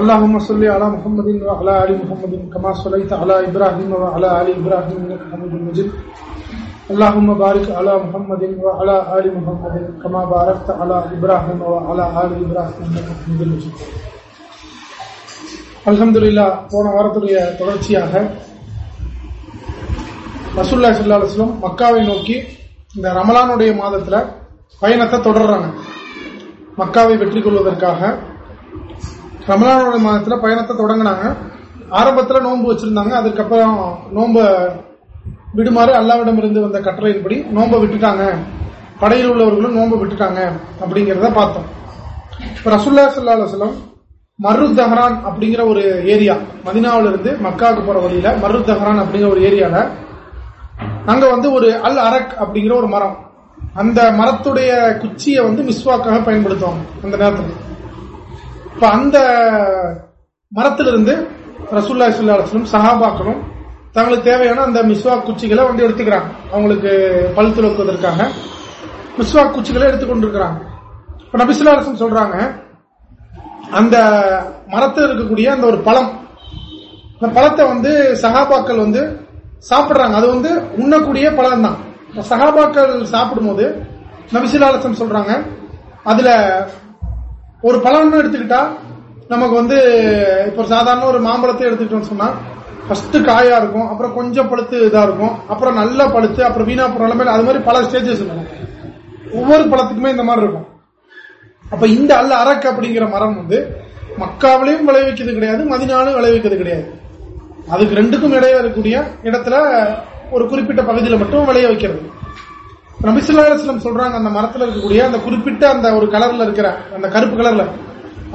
اللهم صل على محمد وعلى ال محمد كما صليت على ابراهيم وعلى ال ابراهيم انك حميد مجيد اللهم بارك على محمد وعلى ال محمد كما باركت على ابراهيم وعلى ال ابراهيم انك حميد مجيد அல்ஹம்துலில்லா போன வாரத்துடைய தொடர்ச்சியாக ரசூல்லா சல்லா அலுவலம் மக்காவை நோக்கி இந்த ரமலானுடைய மாதத்துல பயணத்தை தொடர்றாங்க மக்காவை வெற்றி கொள்வதற்காக ரமலானோட மாதத்துல பயணத்தை தொடங்கினாங்க. ஆரம்பத்துல நோன்பு வச்சிருந்தாங்க. அதுக்கப்புறம் நோம்ப விடுமாறு அல்லாவிடம் இருந்து வந்த கட்டளையின்படி நோம்ப விட்டுட்டாங்க. படையில் உள்ளவர்களும் நோம்ப விட்டுட்டாங்க அப்படிங்கறத பார்த்தோம். இப்ப ரசுல்லா சல்லா அலுவலம் மர்ரு தஹரான் அப்படிங்கிற ஒரு ஏரியா மதினாவில இருந்து மக்காவுக்கு போற வழியில மரு தஹரான் அப்படிங்கிற ஒரு ஏரியால அங்க வந்து ஒரு அல் அரக் அப்படிங்கிற ஒரு மரம். அந்த மரத்துடைய குச்சியை வந்து மிஸ்வாக்காக பயன்படுத்துவாங்க அந்த நேரத்தில். இப்ப அந்த மரத்திலிருந்து ரசூல்லா சுல்லாஸ்லம் சஹாபாக்களும் தங்களுக்கு தேவையான அந்த மிஸ்வா குச்சிகளை வந்து எடுத்துக்கிறாங்க. அவங்களுக்கு பல் துளக்குவதற்காக மிஸ்வா குச்சிகளை எடுத்துக்கொண்டிருக்கிறாங்க இப்ப நபிசுல்லாசம் சொல்றாங்க அந்த மரத்தில் இருக்கக்கூடிய அந்த ஒரு பழம் அந்த பழத்தை வந்து சகாபாக்கள் வந்து சாப்பிடுறாங்க. அது வந்து உண்ணக்கூடிய பழம் தான் சகாபாக்கள் சாப்பிடும் போது நபிசுல்லாசம் சொல்றாங்க அதுல ஒரு பழம்னு எடுத்துக்கிட்டா நமக்கு வந்து இப்ப சாதாரண ஒரு மாம்பழத்தை எடுத்துக்கிட்டோம்னு சொன்னா ஃபர்ஸ்ட் காயா இருக்கும் அப்புறம் கொஞ்சம் பழுத்து இதா இருக்கும் அப்புறம் நல்லா பழுத்து அப்புறம் வீணா போற நிலைமையில அது மாதிரி பல ஸ்டேஜஸ் இருக்கும். ஒவ்வொரு பழத்துக்குமே இந்த மாதிரி இருக்கும். அப்ப இந்த அல்ல அரக்கு அப்படிங்கிற மரம் வந்து மக்காவிலையும் விளைவிக்கிறது கிடையாது மதினாலும் விளைவிக்கிறது கிடையாது. அதுக்கு ரெண்டுக்கும் இடையே இருக்கக்கூடிய இடத்துல ஒரு குறிப்பிட்ட பகுதியில் மட்டும் விளைய வைக்கிறது. நபிசுல்லாஸ்லம் சொல்றாங்க அந்த மரத்துல இருக்கக்கூடிய அந்த குறிப்பிட்ட அந்த ஒரு கலர்ல இருக்கிற அந்த கருப்பு கலர்ல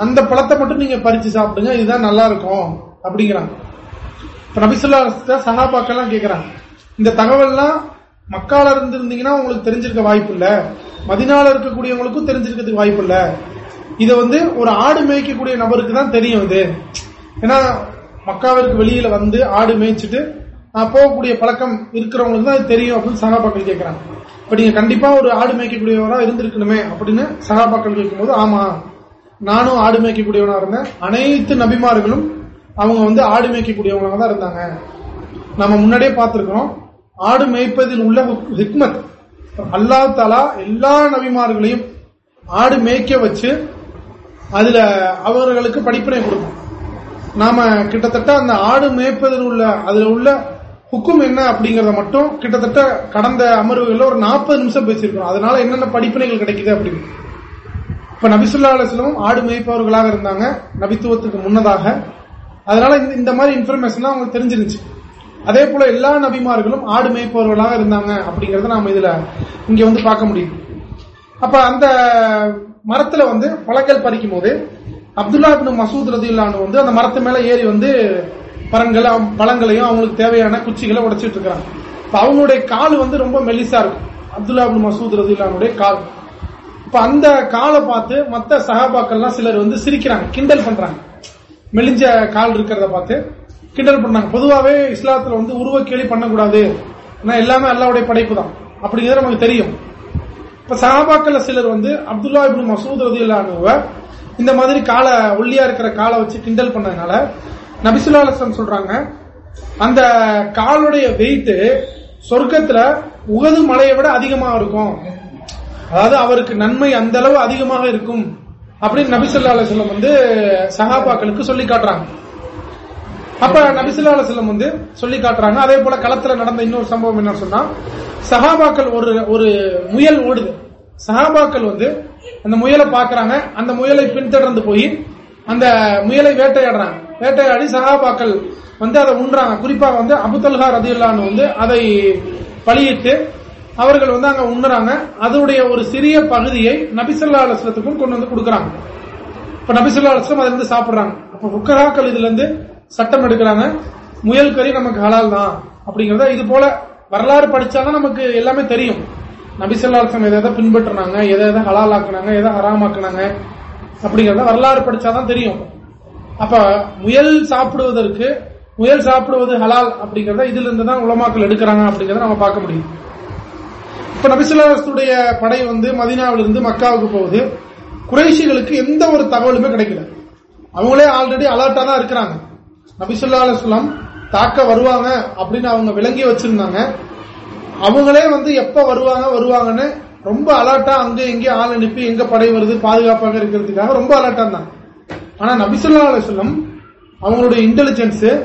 அந்த பழத்தை மட்டும் நீங்க பறிச்சு சாப்பிடுங்க இதுதான் நல்லா இருக்கும் அப்படிங்கிறாங்க. இப்ப நபிசுல்லா சகாபாக்கெல்லாம் கேட்கிறாங்க இந்த தகவல்லாம் மக்கால இருந்திருந்தீங்கன்னா உங்களுக்கு தெரிஞ்சிருக்க வாய்ப்பு இல்ல. மதினால இருக்கக்கூடியவங்களுக்கும் தெரிஞ்சிருக்கிறதுக்கு வாய்ப்பு இல்ல. இதை வந்து ஒரு ஆடு மேய்க்கக்கூடிய நபருக்கு தான் தெரியும் இது. ஏன்னா மக்காவிற்கு வெளியில வந்து ஆடு மேய்ச்சிட்டு போகக்கூடிய பழக்கம் இருக்கிறவங்களுக்கு தான் தெரியும் அப்படின்னு சகாபாக்கள் கேட்கிறாங்க இப்ப நீங்க கண்டிப்பா ஒரு ஆடு மேய்க்கக்கூடியவரா இருந்திருக்கணுமே அப்படின்னு சகாபாக்கள் கேட்கும்போது ஆமா நானும் ஆடு மேய்க்கக்கூடியவனா இருந்தேன். அனைத்து நபிமார்களும் அவங்க வந்து ஆடு மேய்க்கக்கூடியவங்களாக தான் இருந்தாங்க. நம்ம முன்னாடியே பார்த்திருக்கிறோம். ஆடு மேய்ப்பதில் உள்ள ஹிக்மத் அல்லா தாலா எல்லா நபிமார்களையும் ஆடு மேய்க்க வச்சு அதுல அவர்களுக்கு படிப்பினை கொடுக்கும். நாம கிட்டத்தட்ட அந்த ஆடு மேய்ப்பதில் உள்ள அதுல உள்ள ஹுக்கும் என்ன அப்படிங்கறத மட்டும் கிட்டத்தட்ட கடந்த அமர்வுகள்ல ஒரு நாற்பது நிமிஷம் பேசியிருக்கோம் அதனால என்னென்ன படிப்பினைகள் கிடைக்குது அப்படின்னு. இப்ப நபிசுல்லா அலுவலமும் ஆடு மேய்ப்பவர்களாக இருந்தாங்க நபித்துவத்துக்கு முன்னதாக. அதனால இந்த மாதிரி இன்ஃபர்மேஷன் அவங்களுக்கு தெரிஞ்சிருந்துச்சு. அதே போல எல்லா நபிமார்களும் ஆடு மேய்ப்பவர்களாக இருந்தாங்க அப்படிங்கறத நாம இதுல இங்க வந்து பார்க்க முடியும். அப்ப அந்த மரத்துல வந்து பழங்கள் பறிக்கும் போது அப்துல்லா மசூத் ரதில்லானு வந்து அந்த மரத்து மேல ஏறி வந்து பழங்களை பழங்களையும் அவங்களுக்கு தேவையான குச்சிகளை உடைச்சிட்டு இருக்கிறாங்க. அவங்களுடைய கால் வந்து ரொம்ப மெலிசா இருக்கும். அப்துல்லா மசூத் ரதில்லானுடைய கால். இப்ப அந்த காலை பார்த்து மத்த சகாபாக்கள்லாம் சிலர் வந்து சிரிக்கிறாங்க கிண்டல் பண்றாங்க. மெலிஞ்ச கால் இருக்கிறத பார்த்து கிண்டல் பண்ணாங்க பொதுவாவே இஸ்லாத்துல வந்து உருவ கேலி பண்ணக்கூடாது. எல்லாமே அல்லாவுடைய படைப்பு தான் அப்படிங்கிறது நமக்கு தெரியும். இப்ப சகாபாக்கள்ல சிலர் வந்து அப்துல்லா இப்னு மசூத் ரதில்லானுவ இந்த மாதிரி காலை ஒல்லியா இருக்கிற காலை வச்சு கிண்டல் பண்ணதுனால நபிசுல்லாசன் சொல்றாங்க அந்த காலுடைய வெயிட் சொர்க்கத்துல உகது மலையை விட அதிகமாக இருக்கும். அதாவது அவருக்கு நன்மை அந்த அளவு அதிகமாக இருக்கும் அப்படின்னு நபிசுல்லா அலுவலம் வந்து சகாபாக்களுக்கு சொல்லி காட்டுறாங்க. அப்ப நபிசுல்லா அலுவலம் வந்து சொல்லி காட்டுறாங்க. அதே போல களத்துல நடந்த இன்னொரு சம்பவம் என்ன சொன்னா சகாபாக்கள் ஒரு ஒரு முயல் ஓடுது. சகாபாக்கள் வந்து அந்த முயலை பாக்குறாங்க அந்த முயலை பின்தொடர்ந்து போய் அந்த முயலை வேட்டையாடுறாங்க. வேட்டையாடி சகாபாக்கள் வந்து அதை உண்றாங்க குறிப்பாக வந்து அபுத்தல்ஹா ரதியுல்லான்னு வந்து அதை பழியிட்டு அவர்கள் வந்து அங்க உண்ணுறாங்க அதனுடைய ஒரு சிறிய பகுதியை நபிசல்லா அலுவலத்துக்கும் கொண்டு வந்து கொடுக்கறாங்க. இப்ப நபிசல்லா அலுவலம் அதுல இருந்து சாப்பிடுறாங்க. அப்ப புக்கராக்கள் இதுல இருந்து சட்டம் எடுக்கிறாங்க. முயல் கறி நமக்கு ஹலால் தான் அப்படிங்கறத இது போல வரலாறு படிச்சாதான் நமக்கு எல்லாமே தெரியும். நபிசல்லாசம் எதை எதை பின்பற்றினாங்க எதை எதை ஹலால் ஆக்குனாங்க எதை ஹராமாக்குனாங்க அப்படிங்கறத வரலாறு படிச்சாதான் தெரியும். அப்ப முயல் சாப்பிடுவதற்கு முயல் சாப்பிடுவது ஹலால் அப்படிங்கறத இதுல இருந்து தான் உலமாக்கள் எடுக்கிறாங்க அப்படிங்கறத நம்ம பார்க்க முடியும். இப்ப நபிசுல்லாத்துடைய படை வந்து மதினாவிலிருந்து மக்காவுக்கு போகுது. குறைஷிகளுக்கு எந்த ஒரு தகவலுமே கிடைக்கல. அவங்களே ஆல்ரெடி அலர்ட்டா தான் இருக்கிறாங்க. நபிசுல்லா அலுவலாம் தாக்க வருவாங்க அப்படின்னு அவங்க விளங்கி வச்சிருந்தாங்க. அவங்களே வந்து எப்ப வருவாங்க வருவாங்கன்னு ரொம்ப அலர்ட்டா அங்க எங்கே ஆள் அனுப்பி எங்க படை வருது பாதுகாப்பாக இருக்கிறதுக்காக ரொம்ப அலர்ட்டா இருந்தாங்க. ஆனா நபிசுல்லா அலுவலம் அவங்களுடைய இன்டெலிஜென்ஸ்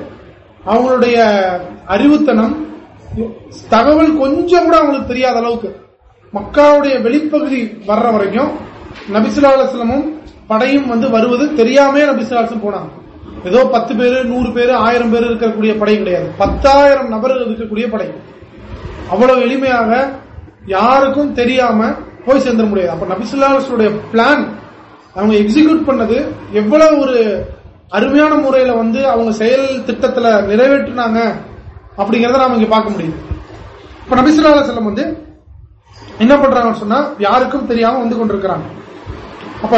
அவங்களுடைய அறிவுத்தனம் தகவல் கொஞ்சம் கூட அவங்களுக்கு தெரியாத அளவுக்கு மக்காவுடைய வெளிப்பகுதி வர்ற வரைக்கும் நபிசுல்லா அலுவலமும் படையும் வந்து வருவது தெரியாமே நபிசுல்லாசம் போனாங்க. ஏதோ பத்து பேரு நூறு பேரு ஆயிரம் பேர் இருக்கக்கூடிய படை கிடையாது. பத்தாயிரம் நபர்கள் இருக்கக்கூடிய படை. அவ்வளவு எளிமையாக யாருக்கும் தெரியாம போய் சேர்ந்துட முடியாது. அப்ப நபிசுல்லாசுடைய பிளான் அவங்க எக்ஸிக்யூட் பண்ணது எவ்வளவு ஒரு அருமையான முறையில வந்து அவங்க செயல் திட்டத்துல நிறைவேற்றினாங்க அப்படிங்கறத நாம இங்க பார்க்க முடியும் இப்ப நபிசுல்லா செல்லம் வந்து என்ன பண்றாங்கன்னு சொன்னா யாருக்கும் தெரியாம வந்து கொண்டிருக்கிறாங்க. அப்ப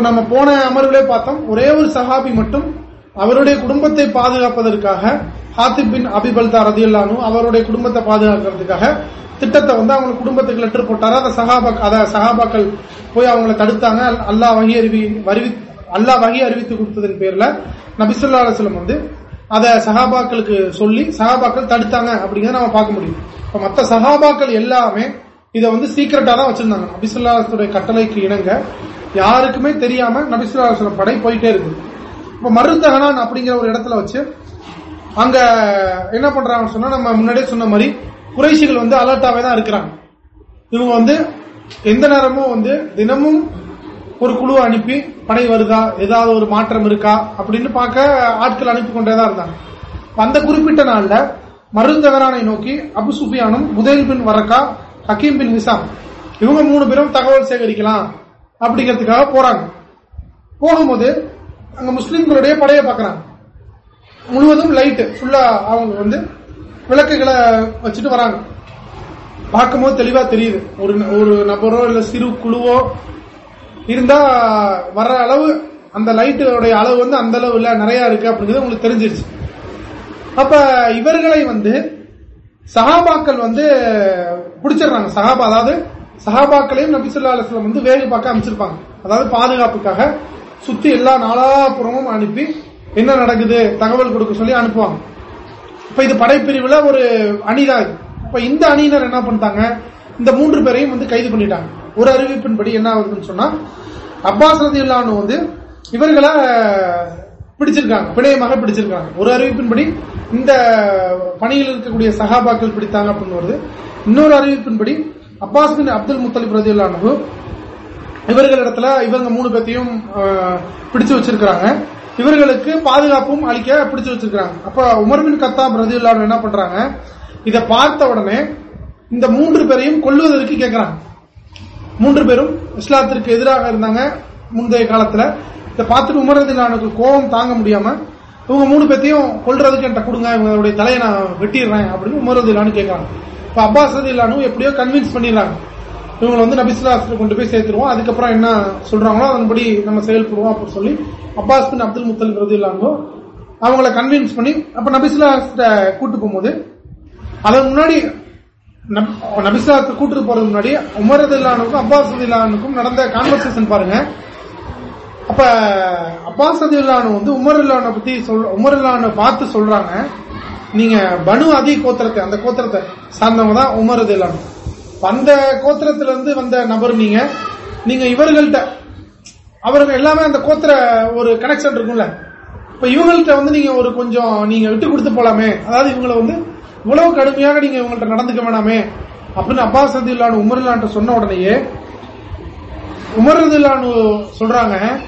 நம்ம போன அமர்வுலே பார்த்தோம் ஒரே ஒரு சஹாபி மட்டும் அவருடைய குடும்பத்தை பாதுகாப்பதற்காக ஹாத்திப் பின் அபிபல்தா ரதியுல்லானு அவருடைய குடும்பத்தை பாதுகாக்கிறதுக்காக திட்டத்தை வந்து அவங்க குடும்பத்துக்கு லெட்டர் போட்டாரா. அதை சகாபா அதை சகாபாக்கள் போய் அவங்களை தடுத்தாங்க. அல்லா வகி அறிவி அறிவி அல்லா வகி அறிவித்து கொடுத்ததன் பேர்ல நபிசுல்லா அலுவலம் வந்து அதை சகாபாக்களுக்கு சொல்லி சகாபாக்கள் தடுத்தாங்க அப்படிங்கிறத நம்ம பார்க்க முடியும். இப்ப மற்ற சகாபாக்கள் எல்லாமே இதை வந்து சீக்கிரட்டா தான் வச்சிருந்தாங்க. நபிசுல்லாத்துடைய கட்டளைக்கு இணங்க யாருக்குமே தெரியாம நபிசுல்லா படை போயிட்டே இருக்கு இப்ப மருந்தகனான் அப்படிங்கிற ஒரு இடத்துல வச்சு அங்க என்ன பண்றாங்கன்னு சொன்னா நம்ம முன்னாடியே சொன்ன மாதிரி குறைசிகள் வந்து அலர்ட்டாவே தான் இருக்கிறாங்க. இவங்க வந்து எந்த நேரமும் வந்து தினமும் ஒரு குழு அனுப்பி படை வருதா ஏதாவது ஒரு மாற்றம் இருக்கா அப்படின்னு பார்க்க ஆட்கள் அனுப்பி கொண்டேதான் இருந்தாங்க. அந்த குறிப்பிட்ட நாள்ல மருந்தகரானை நோக்கி அபு சுபியானும் முதல் பின் வரக்கா ஹக்கீம் பின் விசாம் இவங்க மூணு பேரும் தகவல் சேகரிக்கலாம் அப்படிங்கிறதுக்காக போறாங்க. போகும்போது அங்க முஸ்லிம்களுடைய படையை பார்க்கறாங்க. முழுவதும் லைட்டு ஃபுல்லா அவங்க வந்து விளக்குகளை வச்சுட்டு வராங்க. பார்க்கும்போது தெளிவா தெரியுது. ஒரு ஒரு நபரோ இல்ல சிறு குழுவோ இருந்தா வர்ற அளவு அந்த லைட்டோடைய அளவு வந்து அந்த அளவு இல்ல நிறைய இருக்கு அப்படிங்கிறது உங்களுக்கு தெரிஞ்சிருச்சு. அப்ப இவர்களை வந்து சகாபாக்கள் வந்து பிடிச்சிடுறாங்க. சகாபா அதாவது சகாபாக்களையும் நபிசுல்லா அலுவலம் வந்து வேக பார்க்க அமைச்சிருப்பாங்க அதாவது பாதுகாப்புக்காக சுத்தி எல்லா நாலாபுறமும் அனுப்பி என்ன நடக்குது? தகவல் கொடுக்க சொல்லி அனுப்புவாங்க. இப்ப இது படைப்பிரிவுல ஒரு அணிதான் இது. இப்ப இந்த அணியினர் என்ன பண்ணிட்டாங்க? இந்த மூன்று பேரையும் வந்து கைது பண்ணிட்டாங்க. ஒரு அறிவிப்பின்படி என்ன ஆகுதுன்னு சொன்னா அப்பாஸ் ரதியுல்லானு வந்து இவர்களை பிடிச்சிருக்காங்க பிணையமாக பிடிச்சிருக்காங்க. ஒரு அறிவிப்பின்படி இந்த பணியில் இருக்கக்கூடிய சகாபாக்கள் பிடித்தாங்க அப்படின்னு வருது. இன்னொரு அறிவிப்பின்படி அப்பாஸ் பின் அப்துல் முத்தலிப் ரதியுல்லானு இவர்களிடத்துல இவங்க மூணு பேர்த்தையும் பிடிச்சு வச்சிருக்கிறாங்க. இவர்களுக்கு பாதுகாப்பும் அளிக்க பிடிச்சு வச்சிருக்காங்க அப்ப உமர்மின் கத்தாப் ரதியுல்லா என்ன பண்றாங்க? இதை பார்த்த உடனே இந்த மூன்று பேரையும் கொல்லுவதற்கு கேட்கிறாங்க மூன்று பேரும் இஸ்லாத்திற்கு எதிராக இருந்தாங்க முந்தைய காலத்துல. இதை பார்த்துட்டு உமரதில்லானுக்கு கோபம் தாங்க முடியாம இவங்க மூணு பேர்த்தையும் கொல்றதுக்கு என்கிட்ட கொடுங்க இவங்களுடைய தலையை நான் வெட்டிடுறேன் அப்படின்னு உமரதில்லானு கேட்கறாங்க இப்ப அப்பாஸ் ரதில்லானு எப்படியோ கன்வின்ஸ் பண்ணிடுறாங்க. இவங்களை வந்து நபிசுல்லாஸ்ல கொண்டு போய் சேர்த்துருவோம். அதுக்கப்புறம் என்ன சொல்றாங்களோ அதன்படி நம்ம செயல்படுவோம் அப்படின்னு சொல்லி அப்பாஸ் பின் அப்துல் முத்தல் இல்லாமோ அவங்கள கன்வின்ஸ் பண்ணி அப்ப நபிசுல்லாஸ்ட கூட்டு போகும்போது அதன் முன்னாடி நபிசுல்லாஸ்ட கூட்டு போறது முன்னாடி உமர் அதில்லானுக்கும் அப்பாஸ் அதில்லானுக்கும் நடந்த கான்வர்சேஷன் பாருங்க. அப்ப அப்பாஸ் அதில்லானு வந்து உமர் இல்லான பத்தி சொல் உமர் இல்லான பார்த்து சொல்றாங்க. நீங்க பனு அதி கோத்திரத்தை அந்த கோத்திரத்தை சார்ந்தவங்க தான் உமர் இல்லானு அந்த கோத்திரத்துல இருந்து வந்த நபர் நீங்க. நீங்க இவர்கள்ட்ட அவர்கள் எல்லாமே அந்த கோத்திர ஒரு கனெக்ஷன் இருக்கும்ல. இப்ப இவங்கள்ட்ட வந்து நீங்க ஒரு கொஞ்சம் நீங்க விட்டு கொடுத்து போலாமே. அதாவது இவங்களை வந்து இவ்வளவு கடுமையாக நீங்க இவங்கள்ட்ட நடந்துக்க வேணாமே. அப்படின்னு அப்பாஸ் ரதில்லானு உமர்லான் சொன்ன உடனேயே உமர் ரதில்லானு சொல்றாங்க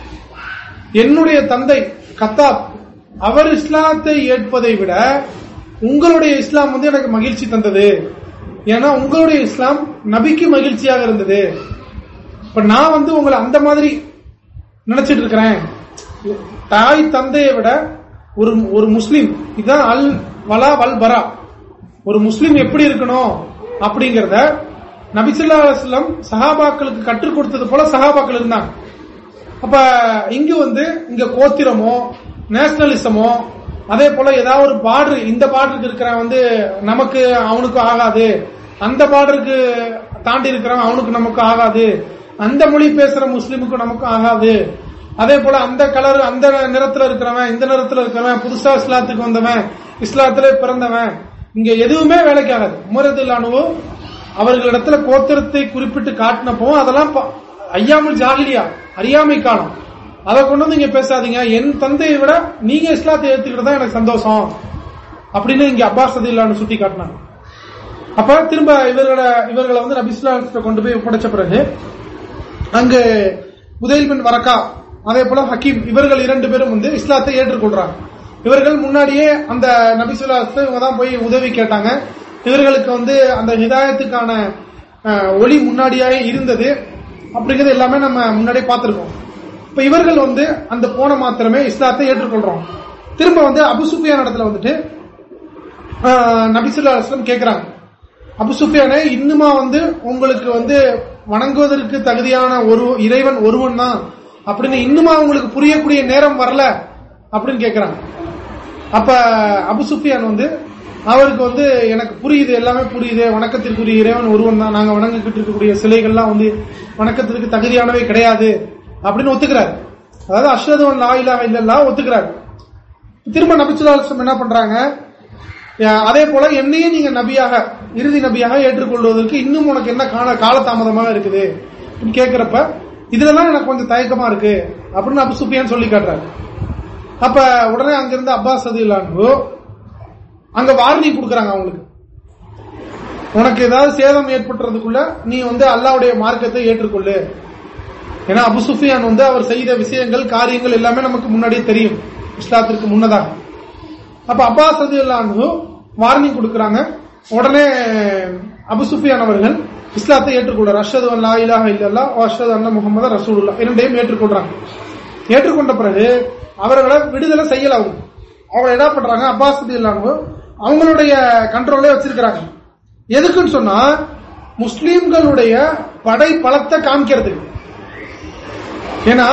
என்னுடைய தந்தை கத்தாப் அவர் இஸ்லாத்தை ஏற்பதை விட உங்களுடைய இஸ்லாம் வந்து எனக்கு மகிழ்ச்சி தந்தது. ஏன்னா உங்களுடைய இஸ்லாம் நபிக்கு மகிழ்ச்சியாக இருந்தது. இப்ப நான் வந்து உங்களை அந்த மாதிரி நினைச்சிட்டு இருக்கிறேன். தாய் தந்தையை விட ஒரு ஒரு முஸ்லீம் இதுதான் அல் வலா வல் பரா. ஒரு முஸ்லீம் எப்படி இருக்கணும் அப்படிங்கறத நபிசுல்லா அலுவலம் சஹாபாக்களுக்கு கற்றுக் கொடுத்தது போல சஹாபாக்கள் இருந்தாங்க. அப்ப இங்க வந்து இங்க கோத்திரமோ நேஷனலிசமோ அதே போல ஏதாவது ஒரு பார்டர் இந்த பார்டருக்கு இருக்கிறவன் வந்து நமக்கு அவனுக்கு ஆகாது. அந்த பாடருக்கு தாண்டி இருக்கிறவன் அவனுக்கு நமக்கு ஆகாது. அந்த மொழி பேசுற முஸ்லீமுக்கு நமக்கு ஆகாது. அதே போல அந்த கலர் அந்த நிறத்துல இருக்கிறவன் இந்த நிறத்துல இருக்கிறவன் புதுசா இஸ்லாத்துக்கு வந்தவன் இஸ்லாத்துல பிறந்தவன் இங்க எதுவுமே வேலைக்கு ஆகாது உமரதுல்லானுவோ அவர்களிடத்துல கோத்திரத்தை குறிப்பிட்டு காட்டினப்போ அதெல்லாம் ஐயாமல் ஜாகிலியா அறியாமை காலம். அதை கொண்டு வந்து இங்க பேசாதீங்க. என் தந்தையை விட நீங்க இஸ்லாத்தை ஏத்துக்கிட்டு தான் எனக்கு சந்தோஷம். அப்படின்னு இங்க அப்பாஸ் ரதில்லான்னு சுட்டி காட்டினாங்க. அப்ப திரும்ப இவர்களை இவர்களை வந்து நபிஸ்லாத்தை கொண்டு போய் ஒப்படைச்ச பிறகு அங்கு உதயில் பின் வரக்கா அதே போல ஹக்கீம் இவர்கள் இரண்டு பேரும் வந்து இஸ்லாத்தை ஏற்றுக்கொள்றாங்க. இவர்கள் முன்னாடியே அந்த நபிசுல்லாத்தை இவங்க தான் போய் உதவி கேட்டாங்க. இவர்களுக்கு வந்து அந்த ஹிதாயத்துக்கான ஒளி முன்னாடியாக இருந்தது. அப்படிங்கிறது எல்லாமே நம்ம முன்னாடியே பார்த்திருக்கோம். இப்ப இவர்கள் வந்து அந்த போன மாத்திரமே இஸ்லாத்தை ஏற்றுக்கொள்றோம். திரும்ப வந்து அபுசுஃபியான் இடத்துல வந்துட்டு நபிசுல்லா அலுவலம் கேட்கிறாங்க அபுசுஃபியானே இன்னுமா வந்து உங்களுக்கு வந்து வணங்குவதற்கு தகுதியான ஒரு இறைவன் ஒருவன் தான் அப்படின்னு இன்னுமா உங்களுக்கு புரியக்கூடிய நேரம் வரல அப்படின்னு கேட்கிறாங்க அப்ப அபுசுஃபியான் வந்து அவருக்கு வந்து எனக்கு புரியுது எல்லாமே புரியுது வணக்கத்திற்குரிய இறைவன் ஒருவன் தான் நாங்க வணங்கிக்கிட்டு இருக்கக்கூடிய சிலைகள்லாம் வந்து வணக்கத்திற்கு தகுதியானவே கிடையாது. அப்படின்னு ஒத்துக்கிறார். அதாவது அஷ்ரதுவன் லாயிலா இல்லல்லா ஒத்துக்கிறார். திரும்ப நபிச்சுல்லாசம் என்ன பண்றாங்க? அதே போல என்னையும் நீங்க நபியாக இறுதி நபியாக ஏற்றுக்கொள்வதற்கு இன்னும் உனக்கு என்ன கால காலதாமதமாக இருக்குது? அப்படின்னு கேட்கிறப்ப இதுலதான் எனக்கு கொஞ்சம் தயக்கமா இருக்கு அப்படின்னு அபு சுப்பியான் சொல்லி காட்டுறாரு. அப்ப உடனே அங்கிருந்து அப்பாஸ் அதில்லான்னு அங்க வார்னிங் கொடுக்கறாங்க அவங்களுக்கு. உனக்கு ஏதாவது சேதம் ஏற்பட்டுறதுக்குள்ள நீ வந்து அல்லாவுடைய மார்க்கத்தை ஏற்றுக்கொள்ளு. ஏன்னா அபு சுஃபியான் வந்து அவர் செய்த விஷயங்கள் காரியங்கள் எல்லாமே நமக்கு முன்னாடியே தெரியும். இஸ்லாத்திற்கு முன்னதாக. அப்ப அப்பாஸ் ரதியுல்லாஹு வார்னிங் கொடுக்கறாங்க. உடனே அபு சுஃபியான் அவர்கள் இஸ்லாத்தை ஏற்றுக்கொள்றார். அஷது அல்லா இலாஹ இல்லல்லா அஷது அண்ணா முகமது ரசூலுல்லா இரண்டையும் ஏற்றுக்கொள்றாங்க. ஏற்றுக்கொண்ட பிறகு அவர்களை விடுதலை செய்யல அவங்க அவங்க என்ன பண்றாங்க? அப்பாஸ் ரதியுல்லாஹு அவங்களுடைய கண்ட்ரோலே வச்சிருக்கிறாங்க. எதுக்குன்னு சொன்னா முஸ்லீம்களுடைய படை பலத்தை காமிக்கிறதுக்கு. ஏன்னா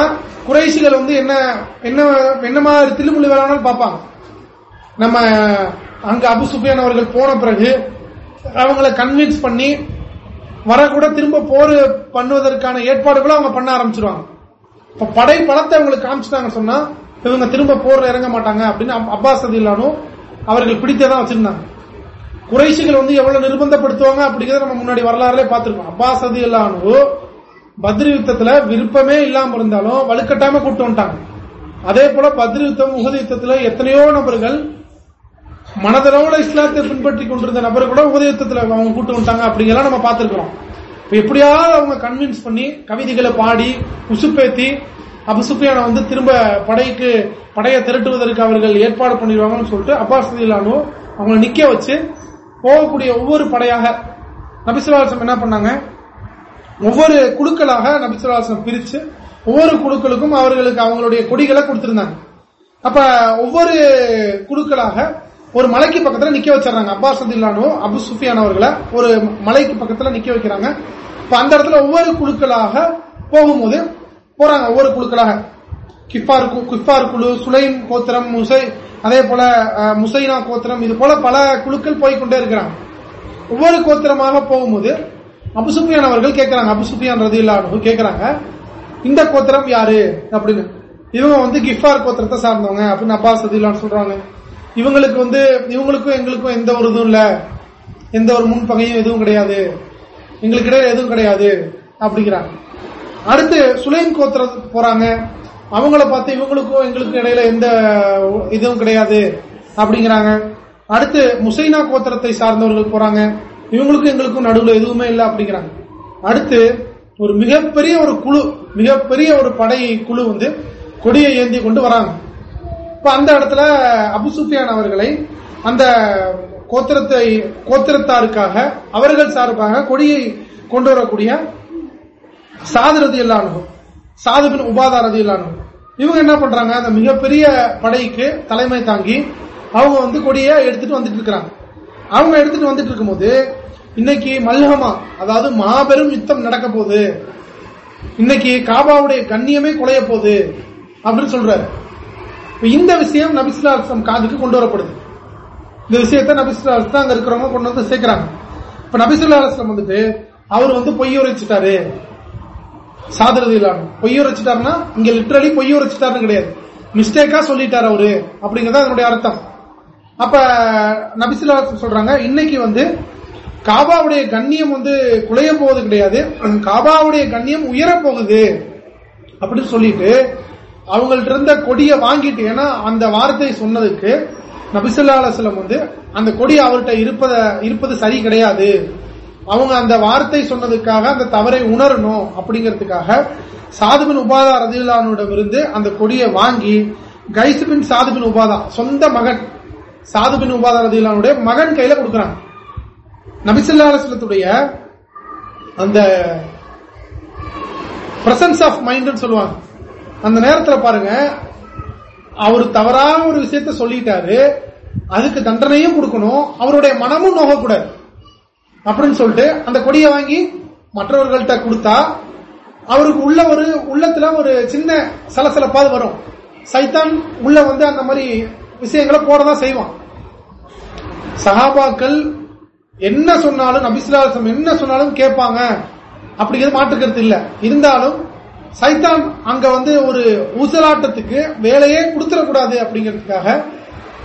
குறைசிகள் வந்து என்ன என்ன என்ன மாதிரி தில்லுமுள்ளி வேணாலும் பார்ப்பாங்க. நம்ம அங்க அபு சுஃபியான் அவர்கள் போன பிறகு அவங்கள கன்வின்ஸ் பண்ணி வரக்கூட திரும்ப போர் பண்ணுவதற்கான ஏற்பாடுகளை அவங்க பண்ண ஆரம்பிச்சிருவாங்க. இப்ப படை பலத்தை அவங்களுக்கு காமிச்சிட்டாங்க சொன்னா இவங்க திரும்ப போர்ல இறங்க மாட்டாங்க அப்படின்னு அப்பாஸ் ரதில்லானும் அவர்கள் பிடித்ததான் வச்சிருந்தாங்க. குறைசிகள் வந்து எவ்வளவு நிர்பந்தப்படுத்துவாங்க அப்படிங்கறத நம்ம முன்னாடி வரலாறுல பார்த்திருக்கோம். அப்பாஸ் ரதில்லானு பத்ரி யுத்தத்துல விருப்பமே இல்லாம இருந்தாலும் வலுக்கட்டாம கூட்டு வந்துட்டாங்க. அதே போல பத்ரி யுத்தம் உகது யுத்தத்துல எத்தனையோ நபர்கள் மனதளவுல இஸ்லாத்தை பின்பற்றி கொண்டிருந்த நபர் கூட உகது யுத்தத்துல அவங்க கூட்டு வந்துட்டாங்க அப்படிங்கலாம் நம்ம பார்த்திருக்கிறோம். எப்படியாவது அவங்க கன்வின்ஸ் பண்ணி கவிதைகளை பாடி உசுப்பேத்தி அபு வந்து திரும்ப படைக்கு படையை திரட்டுவதற்கு அவர்கள் ஏற்பாடு பண்ணிடுவாங்கன்னு சொல்லிட்டு அப்பாஸ் ரலியல்லாஹு அவங்களை நிக்க வச்சு போகக்கூடிய ஒவ்வொரு படையாக நபிசுல்லாசம் என்ன பண்ணாங்க? ஒவ்வொரு குழுக்களாக நபிசுல்லாசம் பிரிச்சு ஒவ்வொரு குழுக்களுக்கும் அவர்களுக்கு அவங்களுடைய கொடிகளை கொடுத்திருந்தாங்க. அப்ப ஒவ்வொரு குழுக்களாக ஒரு மலைக்கு பக்கத்துல நிக்க வச்சிடறாங்க. அப்பாஸ் சந்தில்லானோ அபு சுஃபியான் அவர்களை ஒரு மலைக்கு பக்கத்துல நிக்க வைக்கிறாங்க. இப்ப அந்த இடத்துல ஒவ்வொரு குழுக்களாக போகும்போது போறாங்க ஒவ்வொரு குழுக்களாக. கிஃபார் கு- கிஃபார் குழு சுலைம் கோத்திரம் முசை அதே போல முசைனா கோத்திரம் இது போல பல குழுக்கள் போய்க்கொண்டே இருக்கிறாங்க. ஒவ்வொரு கோத்திரமாக போகும்போது அபு சுஃபியான் அவர்கள் கேட்கிறாங்க அபு சுஃபியான் ரதில்லானு கேட்கிறாங்க இந்த கோத்திரம் யாரு? அப்படின்னு. இவங்க வந்து கிஃபார் கோத்திரத்தை சார்ந்தவங்க. அப்படின்னு அப்பாஸ் ரதில்லான்னு சொல்றாங்க. இவங்களுக்கு வந்து இவங்களுக்கும் எங்களுக்கும் எந்த ஒரு இதுவும் இல்ல. எந்த ஒரு முன்பகையும் எதுவும் கிடையாது. எங்களுக்கு இடையில எதுவும் கிடையாது. அப்படிங்கிறாங்க. அடுத்து சுலைம் கோத்திரம் போறாங்க. அவங்கள பார்த்து இவங்களுக்கும் எங்களுக்கும் இடையில எந்த இதுவும் கிடையாது. அப்படிங்கிறாங்க. அடுத்து முசைனா கோத்திரத்தை சார்ந்தவர்கள் போறாங்க. இவங்களுக்கும் எங்களுக்கும் நடுவில் எதுவுமே இல்லை அப்படிங்கிறாங்க. அடுத்து ஒரு மிகப்பெரிய ஒரு குழு மிகப்பெரிய ஒரு படை குழு வந்து கொடியை ஏந்தி கொண்டு வராங்க. இப்ப அந்த இடத்துல அபுசுஃபியான் அவர்களை அந்த கோத்திரத்தை கோத்திரத்தாருக்காக அவர்கள் சார்பாக கொடியை கொண்டு வரக்கூடிய சாது ரதி இல்லானு சாது பின் உபாதா ரதி இல்லானு இவங்க என்ன பண்றாங்க? அந்த மிகப்பெரிய படைக்கு தலைமை தாங்கி அவங்க வந்து கொடியை எடுத்துட்டு வந்துட்டு இருக்கிறாங்க. அவங்க எடுத்துட்டு வந்துட்டு இருக்கும்போது இன்னைக்கு மல்ஹமா அதாவது மாபெரும் யுத்தம் நடக்க போகுது. இன்னைக்கு காபாவுடைய கண்ணியமே குலைய போகுது அப்படின்னு சொல்றாரு. இந்த விஷயம் நபிசுலாசம் காதுக்கு கொண்டு வரப்படுது. இந்த விஷயத்த நபிசுலாசம் அங்க இருக்கிறவங்க கொண்டு வந்து சேர்க்கிறாங்க. இப்ப நபிசுல்லா வந்துட்டு அவர் வந்து பொய்யுரைச்சிட்டாரு சாதரது இல்லாம. பொய்யுரைச்சிட்டாருன்னா இங்க லிட்டரலி பொய்யுரைச்சிட்டாருன்னு கிடையாது. மிஸ்டேக்கா சொல்லிட்டாரு அவரு அப்படிங்கறத அதனுடைய அர்த்தம். அப்ப நபிசுல்லாசம் சொல்றாங்க இன்னைக்கு வந்து காபாவுடைய கண்ணியம் வந்து குலைய போவது கிடையாது. காபாவுடைய கண்ணியம் உயர போகுது. அப்படின்னு சொல்லிட்டு அவங்கள்ட்ட இருந்த கொடியை வாங்கிட்டு ஏன்னா அந்த வார்த்தை சொன்னதுக்கு நபிசுல்லா அலுவலம் வந்து அந்த கொடி அவர்கிட்ட இருப்பத இருப்பது சரி கிடையாது. அவங்க அந்த வார்த்தை சொன்னதுக்காக அந்த தவறை உணரணும் அப்படிங்கிறதுக்காக சாதுபின் உபாதா ரதிலானிடம் இருந்து அந்த கொடியை வாங்கி கைசுபின் சாதுபின் உபாதா சொந்த மகன் சாதுபின் உபாதா ரதிலானுடைய மகன் கையில கொடுக்குறாங்க. நபிசுல்லா அலுவலத்துடைய அந்த பிரசன்ஸ் ஆஃப் மைண்ட் சொல்லுவாங்க. அந்த நேரத்தில் பாருங்க அவர் தவறான ஒரு விஷயத்த சொல்லிட்டாரு அதுக்கு தண்டனையும் கொடுக்கணும் அவருடைய மனமும் நோகக்கூடாது. அப்படின்னு சொல்லிட்டு அந்த கொடியை வாங்கி மற்றவர்கள்ட்ட கொடுத்தா அவருக்கு உள்ள ஒரு உள்ளத்துல ஒரு சின்ன சலசலப்பாது வரும். சைத்தான் உள்ள வந்து அந்த மாதிரி விஷயங்களை போடதான் செய்வான். சகாபாக்கள் என்ன சொன்னாலும் நபிசுலாசம் என்ன சொன்னாலும் கேட்பாங்க. அப்படிங்கிறது மாற்றுக்கிறது இல்ல. இருந்தாலும் சைத்தான் அங்க வந்து ஒரு ஊசலாட்டத்துக்கு வேலையே கொடுத்துடக்கூடாது அப்படிங்கிறதுக்காக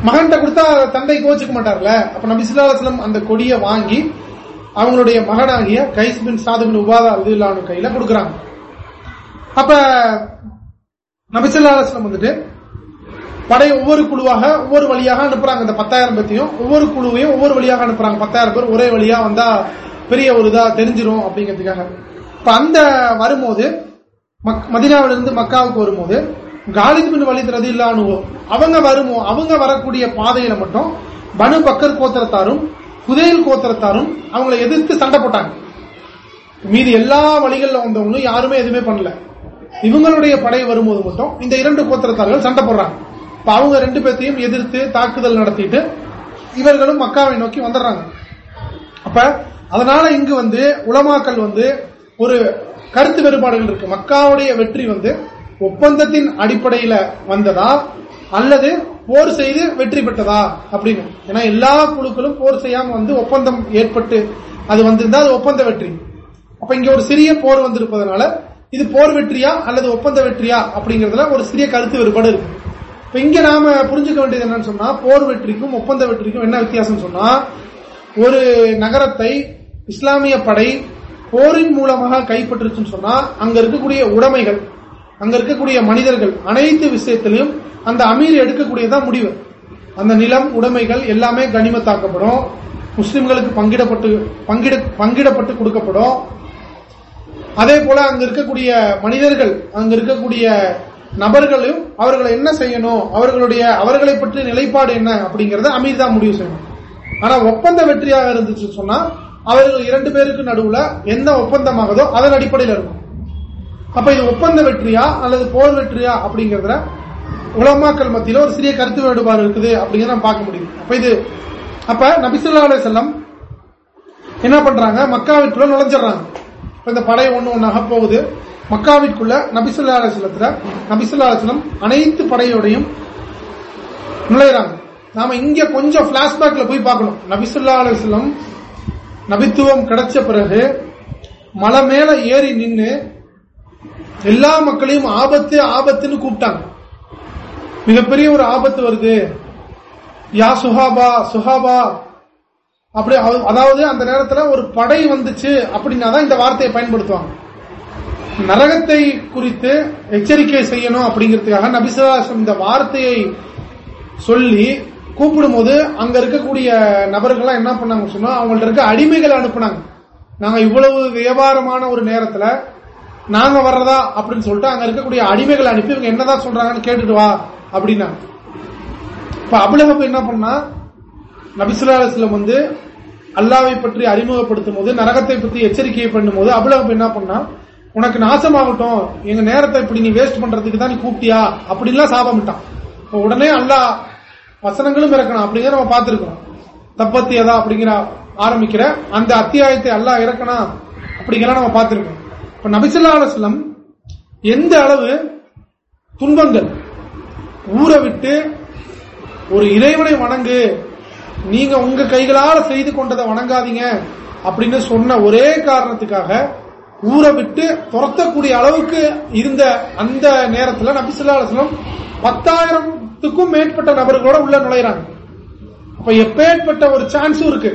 மகன்கிட்ட கொடுத்தா தந்தை கோச்சுக்க மாட்டார்ல. அப்ப நபிசுல்லாஸ்லம் அந்த கொடியை வாங்கி அவங்களுடைய மகனாகிய கைஸ் பின் சாதுபின் உபாதா இல்லாம கையில கொடுக்குறாங்க. அப்ப நபிசுல்லாஸ்லம் வந்துட்டு படை ஒவ்வொரு குழுவாக ஒவ்வொரு வழியாக அனுப்புறாங்க. இந்த பத்தாயிரம் பேத்தையும் ஒவ்வொரு குழுவையும் ஒவ்வொரு வழியாக அனுப்புறாங்க. பத்தாயிரம் பேர் ஒரே வழியா வந்தா பெரிய ஒரு இதா தெரிஞ்சிடும் அப்படிங்கிறதுக்காக. இப்ப அந்த வரும்போது மதினாவிலிருந்து மக்காவுக்கு வரும்போது காலித் பின் வலித் ரதி இல்லானுவோ அவங்க வருமோ அவங்க வரக்கூடிய பாதையில மட்டும் பனு பக்கர் கோத்திரத்தாரும் புதையல் கோத்திரத்தாரும் அவங்களை எதிர்த்து சண்டை போட்டாங்க. மீதி எல்லா வழிகளில் வந்தவங்களும் யாருமே எதுவுமே பண்ணல. இவங்களுடைய படை வரும்போது மட்டும் இந்த இரண்டு கோத்திரத்தார்கள் சண்டை போடுறாங்க. இப்ப அவங்க ரெண்டு பேர்த்தையும் எதிர்த்து தாக்குதல் நடத்திட்டு இவர்களும் மக்காவை நோக்கி வந்துடுறாங்க. அப்ப அதனால இங்கு வந்து உலமாக்கல் வந்து ஒரு கருத்து வேறுபாடுகள் இருக்கு. மக்காவுடைய வெற்றி வந்து ஒப்பந்தத்தின் அடிப்படையில வந்ததா? அல்லது போர் செய்து வெற்றி பெற்றதா? அப்படின்னு. ஏன்னா எல்லா குழுக்களும் போர் செய்யாம வந்து ஒப்பந்தம் ஏற்பட்டு அது வந்திருந்தா அது ஒப்பந்த வெற்றி. அப்ப இங்க ஒரு சிறிய போர் வந்திருப்பதனால இது போர் வெற்றியா அல்லது ஒப்பந்த வெற்றியா அப்படிங்கறதுல ஒரு சிறிய கருத்து வேறுபாடு இருக்கு. இப்ப இங்க நாம புரிஞ்சுக்க வேண்டியது என்னன்னு சொன்னா போர் வெற்றிக்கும் ஒப்பந்த வெற்றிக்கும் என்ன வித்தியாசம் சொன்னா ஒரு நகரத்தை இஸ்லாமிய படை போரின் மூலமாக கைப்பற்றுச்சுன்னு சொன்னா அங்க இருக்கக்கூடிய உடைமைகள் அங்க இருக்கக்கூடிய மனிதர்கள் அனைத்து விஷயத்திலையும் அந்த அமீர் எடுக்கக்கூடியதான் முடிவு. அந்த நிலம் உடைமைகள் எல்லாமே கனிமத்தாக்கப்படும். முஸ்லிம்களுக்கு பங்கிடப்பட்டு பங்கிட பங்கிடப்பட்டு கொடுக்கப்படும். அதே போல அங்க இருக்கக்கூடிய மனிதர்கள் அங்க இருக்கக்கூடிய நபர்களும் அவர்களை என்ன செய்யணும்? அவர்களுடைய அவர்களை பற்றிய நிலைப்பாடு என்ன? அப்படிங்கறத அமீர் தான் முடிவு செய்யணும். ஆனா ஒப்பந்த வெற்றியாக இருந்துச்சு சொன்னா அவர்கள் இரண்டு பேருக்கு நடுவுல எந்த ஒப்பந்தமாகதோ அதன் அடிப்படையில் இருக்கும். அப்ப இது ஒப்பந்த வெற்றியா அல்லது போர் வெற்றியா அப்படிங்கறத உலமாக்கல் மத்தியில ஒரு சிறிய கருத்து வேறுபாடு இருக்குது அப்படிங்கிறத பார்க்க முடியும். அப்ப இது அப்ப நபிசுல்லா அலி செல்லம் என்ன பண்றாங்க? மக்காவிற்குள்ள நுழைஞ்சிடறாங்க. இந்த படை ஒண்ணு ஒன்னாக போகுது. மக்காவிற்குள்ள நபிசுல்லா அலி நபிசுல்லா அனைத்து படையோடையும் நுழையிறாங்க. நாம இங்க கொஞ்சம் பிளாஷ்பேக்ல போய் பார்க்கணும். நபிசுல்லா அலிஸ்லம் நபித்துவம் கிடைச்ச பிறகு மலை மேல ஏறி நின்று எல்லா மக்களையும் ஆபத்து ஆபத்துன்னு கூப்பிட்டாங்க. மிகப்பெரிய ஒரு ஆபத்து வருது. யா சுஹாபா சுஹாபா. அப்படி அதாவது அந்த நேரத்தில் ஒரு படை வந்துச்சு அப்படின்னா தான் இந்த வார்த்தையை பயன்படுத்துவாங்க. நரகத்தை குறித்து எச்சரிக்கை செய்யணும் அப்படிங்கிறதுக்காக நபிசுலாசம் இந்த வார்த்தையை சொல்லி கூப்பிடும் போது அங்க இருக்கக்கூடிய நபர்கள்லாம் என்ன பண்ணாங்க சொன்னா அவங்கள்ட்ட இருக்க அடிமைகள் அனுப்புனாங்க. நாங்க இவ்வளவு வியாபாரமான ஒரு நேரத்துல நாங்க வர்றதா அப்படின்னு சொல்லிட்டு அங்க இருக்கக்கூடிய அடிமைகள் அனுப்பி இவங்க என்னதான் சொல்றாங்கன்னு கேட்டுட்டு வா அப்படின்னா இப்ப அபுலகப் என்ன பண்ணா நபிசுல்லாஸ்லம் வந்து அல்லாவை பற்றி அறிமுகப்படுத்தும் போது நரகத்தை பற்றி எச்சரிக்கையை பண்ணும் போது அபுலகப் என்ன பண்ணா உனக்கு நாசமாகட்டும். எங்க நேரத்தை இப்படி நீ வேஸ்ட் பண்றதுக்கு தான் நீ கூப்பிட்டியா? அப்படின்லாம் சாபமிட்டான். உடனே அல்லா வசனங்களும் இறக்கணும். அப்படிங்கிற நம்ம பார்த்திருக்கிறோம். தப்பத்தியதா அப்படிங்கிற ஆரம்பிக்கிற அந்த அத்தியாயத்தை அல்லா இறக்கணும் அப்படிங்கிற நம்ம பார்த்திருக்கோம். இப்ப நபிசுல்லா அலுவலம் எந்த அளவு துன்பங்கள் ஊரை விட்டு ஒரு இறைவனை வணங்கு நீங்க உங்க கைகளால செய்து கொண்டதை வணங்காதீங்க அப்படின்னு சொன்ன ஒரே காரணத்துக்காக ஊரை விட்டு துரத்தக்கூடிய அளவுக்கு இருந்த அந்த நேரத்தில் நபிசுல்லா அலுவலம் பத்தாயிரத்துக்கும் மேற்பட்ட நபர்களோட உள்ள நுழையிறாங்க. அப்ப எப்பேற்பட்ட ஒரு சான்ஸும் இருக்கு.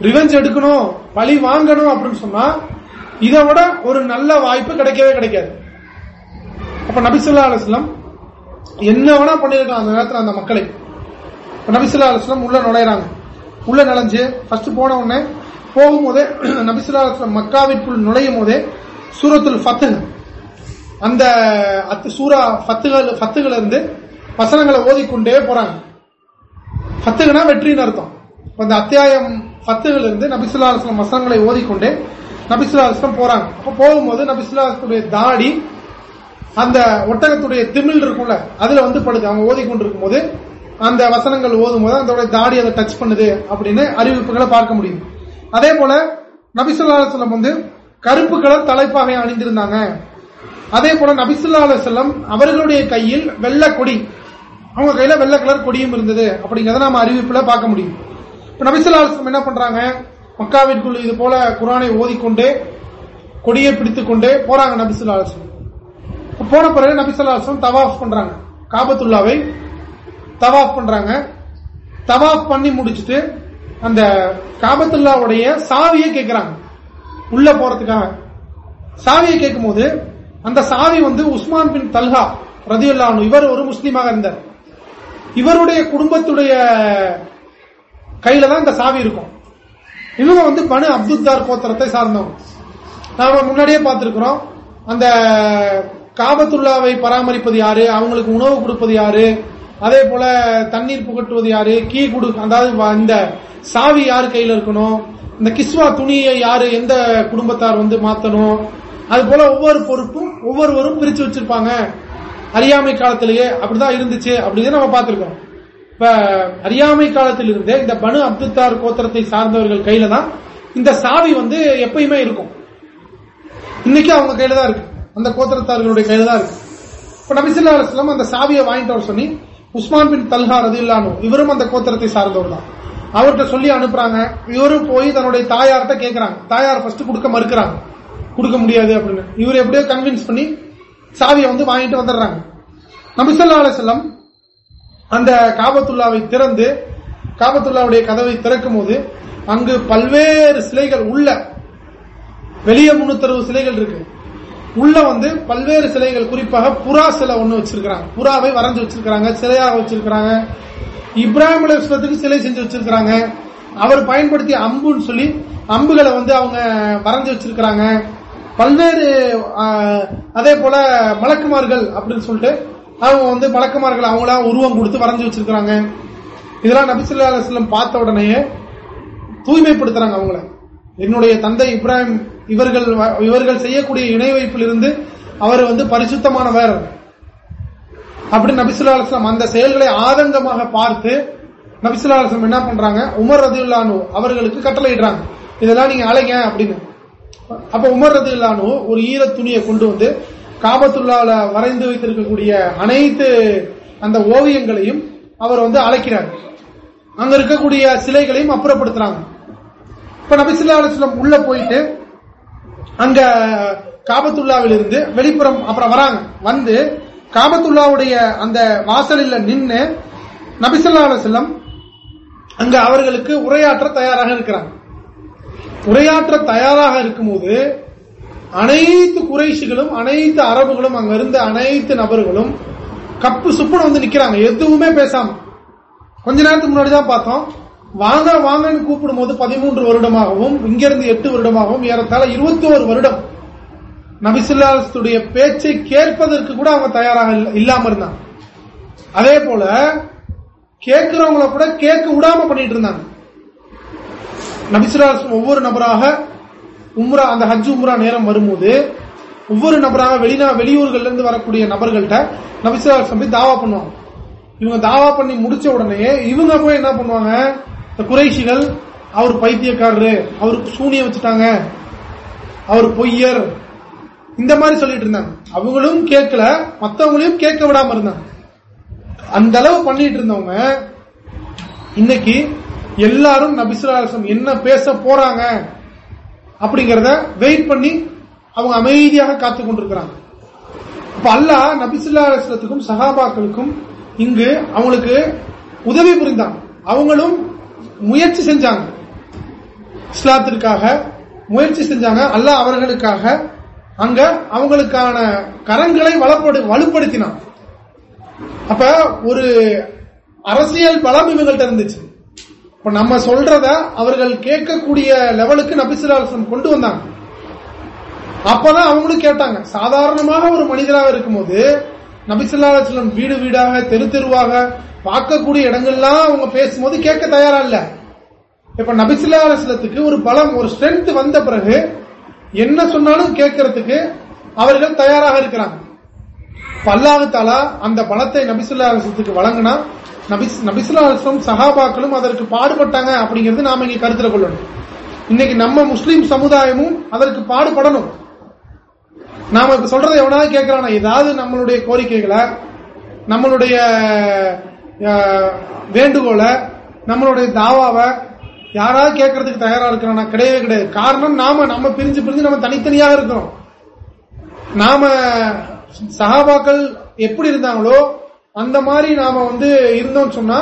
ரிவெஞ்ச் எடுக்கணும் பழி வாங்கணும் அப்படின்னு சொன்னா இதை விட ஒரு நல்ல வாய்ப்பு கிடைக்கவே கிடைக்காது. அப்ப நபிசுல்லா அலுவலம் என்ன வேணா பண்ணிருக்கலாம் அந்த நேரத்தில் அந்த மக்களை. நபிசுல்லா அலுவலம் உள்ள நுழையிறாங்க. உள்ள நுழைஞ்சு ஃபர்ஸ்ட் போன உடனே போகும்போதே நபிசுல்லா அலுவலம் மக்காவிற்குள் நுழையும் போதே சூரத்துல் ஃபத்து அந்த சூரா ஃபத்துகள் ஃபத்துகள் இருந்து வசனங்களை ஓதிக்கொண்டே போறாங்க. ஃபத்துகனா வெற்றின்னு அர்த்தம். அந்த அத்தியாயம் ஃபத்துகள் இருந்து நபிசுல்லா அலுவலம் வசனங்களை ஓதிக்கொண்டே நபிசுல்லா அலுவலம் போறாங்க. அப்போ போகும்போது நபிசுல்லா தாடி அந்த ஒட்டகத்துடைய திமிழ் இருக்கும்ல அதுல வந்து படுது. அவங்க ஓதிக்கொண்டிருக்கும் போது அந்த வசனங்கள் ஓதும் போது அந்த தாடி அதை டச் பண்ணுது அப்படின்னு அறிவிப்புகளை பார்க்க முடியும். அதே போல நபிசுல்லா அலுவலம் வந்து கருப்பு கலர் தலைப்பாகை அணிந்திருந்தாங்க. அதே போல நபிசுல்லா செல்லம் அவர்களுடைய கையில் வெள்ள கொடி அவங்க கையில வெள்ள கலர் கொடியும் இருந்தது. அப்படிங்கறத நம்ம அறிவிப்புல பார்க்க முடியும். இப்ப நபிசுல்லா என்ன பண்றாங்க? மக்காவிற்குள் இது போல குரானை ஓதிக்கொண்டே கொடியை பிடித்துக் கொண்டே போறாங்க நபிசுல்லா போன பிறகு நபிசுல்லா தவாஃப் பண்றாங்க. காபத்துல்லாவை தவாஃப் பண்றாங்க. தவாஃப் பண்ணி முடிச்சுட்டு அந்த காபத்துல்லாவுடைய சாவியை கேட்கிறாங்க உள்ள போறதுக்காக. சாவியை கேட்கும் போது அந்த சாவி வந்து உஸ்மான் பின் தல்ஹா ரதியுல்லா இவர் ஒரு முஸ்லீமாக இருந்தார். இவருடைய குடும்பத்துடைய கையில தான் இந்த சாவி இருக்கும். இவங்க வந்து பனு அப்துத்தார் கோத்திரத்தை சார்ந்தவங்க. நாம முன்னாடியே பார்த்திருக்கிறோம். அந்த காபத்துல்லாவை பராமரிப்பது யாரு? அவங்களுக்கு உணவு கொடுப்பது யாரு? அதே போல தண்ணீர் புகட்டுவது யாரு? கீ கொடு அதாவது இந்த சாவி யார் கையில இருக்கணும்? இந்த கிஸ்வா துணியை யாரு எந்த குடும்பத்தார் வந்து மாத்தணும்? அது போல ஒவ்வொரு பொறுப்பும் ஒவ்வொருவரும் பிரிச்சு வச்சிருப்பாங்க. அறியாமை காலத்திலேயே அப்படிதான் இருந்துச்சு அப்படின்னு நம்ம பார்த்திருக்கோம். இப்ப அறியாமை காலத்தில் இருந்தே இந்த பனு அப்துத்தார் கோத்திரத்தை சார்ந்தவர்கள் கையில தான் இந்த சாவி வந்து எப்பயுமே இருக்கும். இன்னைக்கு அவங்க கையில தான் இருக்கு. அந்த கோத்திரத்தார்களுடைய கையில தான் இருக்கு. இப்ப நபிசுல்லா அலுவலம் அந்த சாவியை வாங்கிட்டு வர சொல்லி உஸ்மான் பின் தல்ஹா ரதில்லானு இவரும் அந்த கோத்திரத்தை சார்ந்தவர் தான் அவர்கிட்ட சொல்லி அனுப்புறாங்க. இவரும் போய் தன்னுடைய தாயார்கிட்ட கேட்கறாங்க தாயார் ஃபர்ஸ்ட் கொடுக்க மறுக்கிறாங்க. கொடுக்க முடியாது அப்படின்னு. இவர் எப்படியோ கன்வின்ஸ் பண்ணி சாவியை வந்து வாங்கிட்டு வந்துடுறாங்க. நபிசல்லா செல்லம் அந்த காபத்துல்லாவை திறந்து காபத்துல்லாவுடைய கதவை திறக்கும் போது அங்கு பல்வேறு சிலைகள் உள்ள வெளியே முன்னூத்தறுபது சிலைகள் இருக்கு. உள்ள வந்து பல்வேறு சிலைகள் குறிப்பாக புறா சிலை ஒன்று வச்சிருக்கிறாங்க. புறாவை வரைஞ்சு வச்சிருக்கிறாங்க சிலையாக வச்சிருக்கிறாங்க. இப்ராஹிம் அலுவலத்துக்கு சிலை செஞ்சு வச்சிருக்கிறாங்க. அவர் பயன்படுத்திய அம்புன்னு சொல்லி அம்புகளை வந்து அவங்க வரைஞ்சு வச்சிருக்கிறாங்க. பல்வேறு அதே போல மலக்குமார்கள் அப்படின்னு சொல்லிட்டு அவங்க வந்து மலக்குமார்கள் அவங்களா உருவம் கொடுத்து வரைஞ்சு வச்சிருக்கிறாங்க. இதெல்லாம் நபிசுல்லா அலுவலம் பார்த்த உடனேயே தூய்மைப்படுத்துறாங்க அவங்கள. என்னுடைய தந்தை இப்ராஹிம் இவர்கள் இவர்கள் செய்யக்கூடிய இணை வைப்பில் இருந்து அவர் வந்து பரிசுத்தமானவர். அப்படின்னு நபிசுல்லா அந்த செயல்களை ஆதங்கமாக பார்த்து நபிசுல்லா அலுவலம் என்ன பண்றாங்க? உமர் ரதியுல்லானு அவர்களுக்கு கட்டளையிடுறாங்க. இதெல்லாம் நீங்க அழைங்க அப்படின்னு. அப்ப உமர் ரதியுல்லானு ஒரு ஈர துணியை கொண்டு வந்து காபத்துள்ளால வரைந்து வைத்திருக்கக்கூடிய அனைத்து அந்த ஓவியங்களையும் அவர் வந்து அழைக்கிறார். அங்க இருக்கக்கூடிய சிலைகளையும் அப்புறப்படுத்துறாங்க. இப்ப நபிசுல்லா அலுவலம் உள்ள போயிட்டு அங்க காபத்துல்லாவில் இருந்து வெளிப்புறம் அப்புறம் வராங்க. வந்து காபத்துல்லாவுடைய அந்த வாசலில் நின்று நபிசல்லா செல்லம் அங்க அவர்களுக்கு உரையாற்ற தயாராக இருக்கிறாங்க. உரையாற்ற தயாராக இருக்கும்போது அனைத்து குறைஷிகளும் அனைத்து அரபுகளும் அங்க இருந்த அனைத்து நபர்களும் கப்பு சுப்புன்னு வந்து நிக்கிறாங்க. எதுவுமே பேசாம. கொஞ்ச நேரத்துக்கு முன்னாடி தான் பார்த்தோம். வாங்க வாங்கன்னு கூப்பிடும் போது பதிமூன்று வருடமாகவும் இங்கிருந்து எட்டு வருடமாகவும் ஏறத்தாழ இருபத்தி ஒரு வருடம் நபிசுல்லாத்துடைய பேச்சை கேட்பதற்கு கூட அவங்க தயாராக இல்லாம இருந்தாங்க. அதே போல கேட்கிறவங்கள கூட கேட்க விடாம பண்ணிட்டு இருந்தாங்க. நபிசுல்லா ஒவ்வொரு நபராக உம்ரா அந்த ஹஜ் உம்ரா நேரம் வரும்போது ஒவ்வொரு நபராக வெளிநா வெளியூர்கள்ல இருந்து வரக்கூடிய நபர்கள்ட்ட நபிசுல்லா போய் தாவா பண்ணுவாங்க. இவங்க தாவா பண்ணி முடிச்ச உடனே இவங்க போய் என்ன பண்ணுவாங்க? இந்த குறைஷிகள் அவர் பைத்தியக்காரரு அவருக்கு சூனியம் வச்சுட்டாங்க. அவர் பொய்யர் இந்த மாதிரி சொல்லிட்டு இருந்தாங்க. அவங்களும் கேட்கல மத்தவங்களையும் கேட்க விடாம இருந்தாங்க. அந்த அளவு பண்ணிட்டு இருந்தவங்க இன்னைக்கு எல்லாரும் நபிசுலாசம் என்ன பேச போறாங்க அப்படிங்கறத வெயிட் பண்ணி அவங்க அமைதியாக காத்து கொண்டிருக்கிறாங்க. இப்ப அல்லா நபிசுல்லாஸ்லத்துக்கும் சகாபாக்களுக்கும் இங்கு அவங்களுக்கு உதவி புரிந்தாங்க அவங்களும் முயற்சி செஞ்சாங்க. இஸ்லாத்திற்காக முயற்சி செஞ்சாங்க. அல்லாஹ் அவர்களுக்காக அங்க அவங்களுக்கான கரங்களை வளப்படு வலுப்படுத்தினான். அப்ப ஒரு அரசியல் பலம் இவங்கள்ட்ட இருந்துச்சு. இப்ப நம்ம சொல்றத அவர்கள் கேட்கக்கூடிய லெவலுக்கு நபிசுலாசன் கொண்டு வந்தாங்க. அப்பதான் அவங்களும் கேட்டாங்க. சாதாரணமாக ஒரு மனிதராக இருக்கும்போது நபிசுல்லாஸ்லம் வீடு வீடாக தெரு தெருவாக பார்க்கக்கூடிய இடங்கள்லாம் அவங்க பேசும்போது கேட்க தயாரா இல்ல. இப்ப நபிசுல்லாஸ்லத்துக்கு ஒரு பலம் ஒரு ஸ்ட்ரென்த் வந்த பிறகு என்ன சொன்னாலும் கேட்கறதுக்கு அவர்கள் தயாராக இருக்கிறாங்க. பல்லாஹு அந்த பலத்தை நபிசுல்லா அலிசத்துக்கு வழங்கினா நபிசுல்லா அரசும் சஹாபாக்களும் அதற்கு பாடுபட்டாங்க அப்படிங்கிறது நாம இங்க கருத்தில் கொள்ளணும். இன்னைக்கு நம்ம முஸ்லீம் சமுதாயமும் அதற்கு பாடுபடணும். நாம இப்ப சொல்றதை எவனாவது கேட்கிறானா? ஏதாவது நம்மளுடைய கோரிக்கைகளை நம்மளுடைய வேண்டுகோளை நம்மளுடைய தாவாவை யாராவது கேட்கறதுக்கு தயாரா இருக்கிறானா? கிடையவே கிடையாது. காரணம் நாம நம்ம பிரிஞ்சு பிரிஞ்சு நம்ம தனித்தனியாக இருக்கிறோம் நாம சகாபாக்கள் எப்படி இருந்தாங்களோ அந்த மாதிரி நாம வந்து இருந்தோம் சொன்னா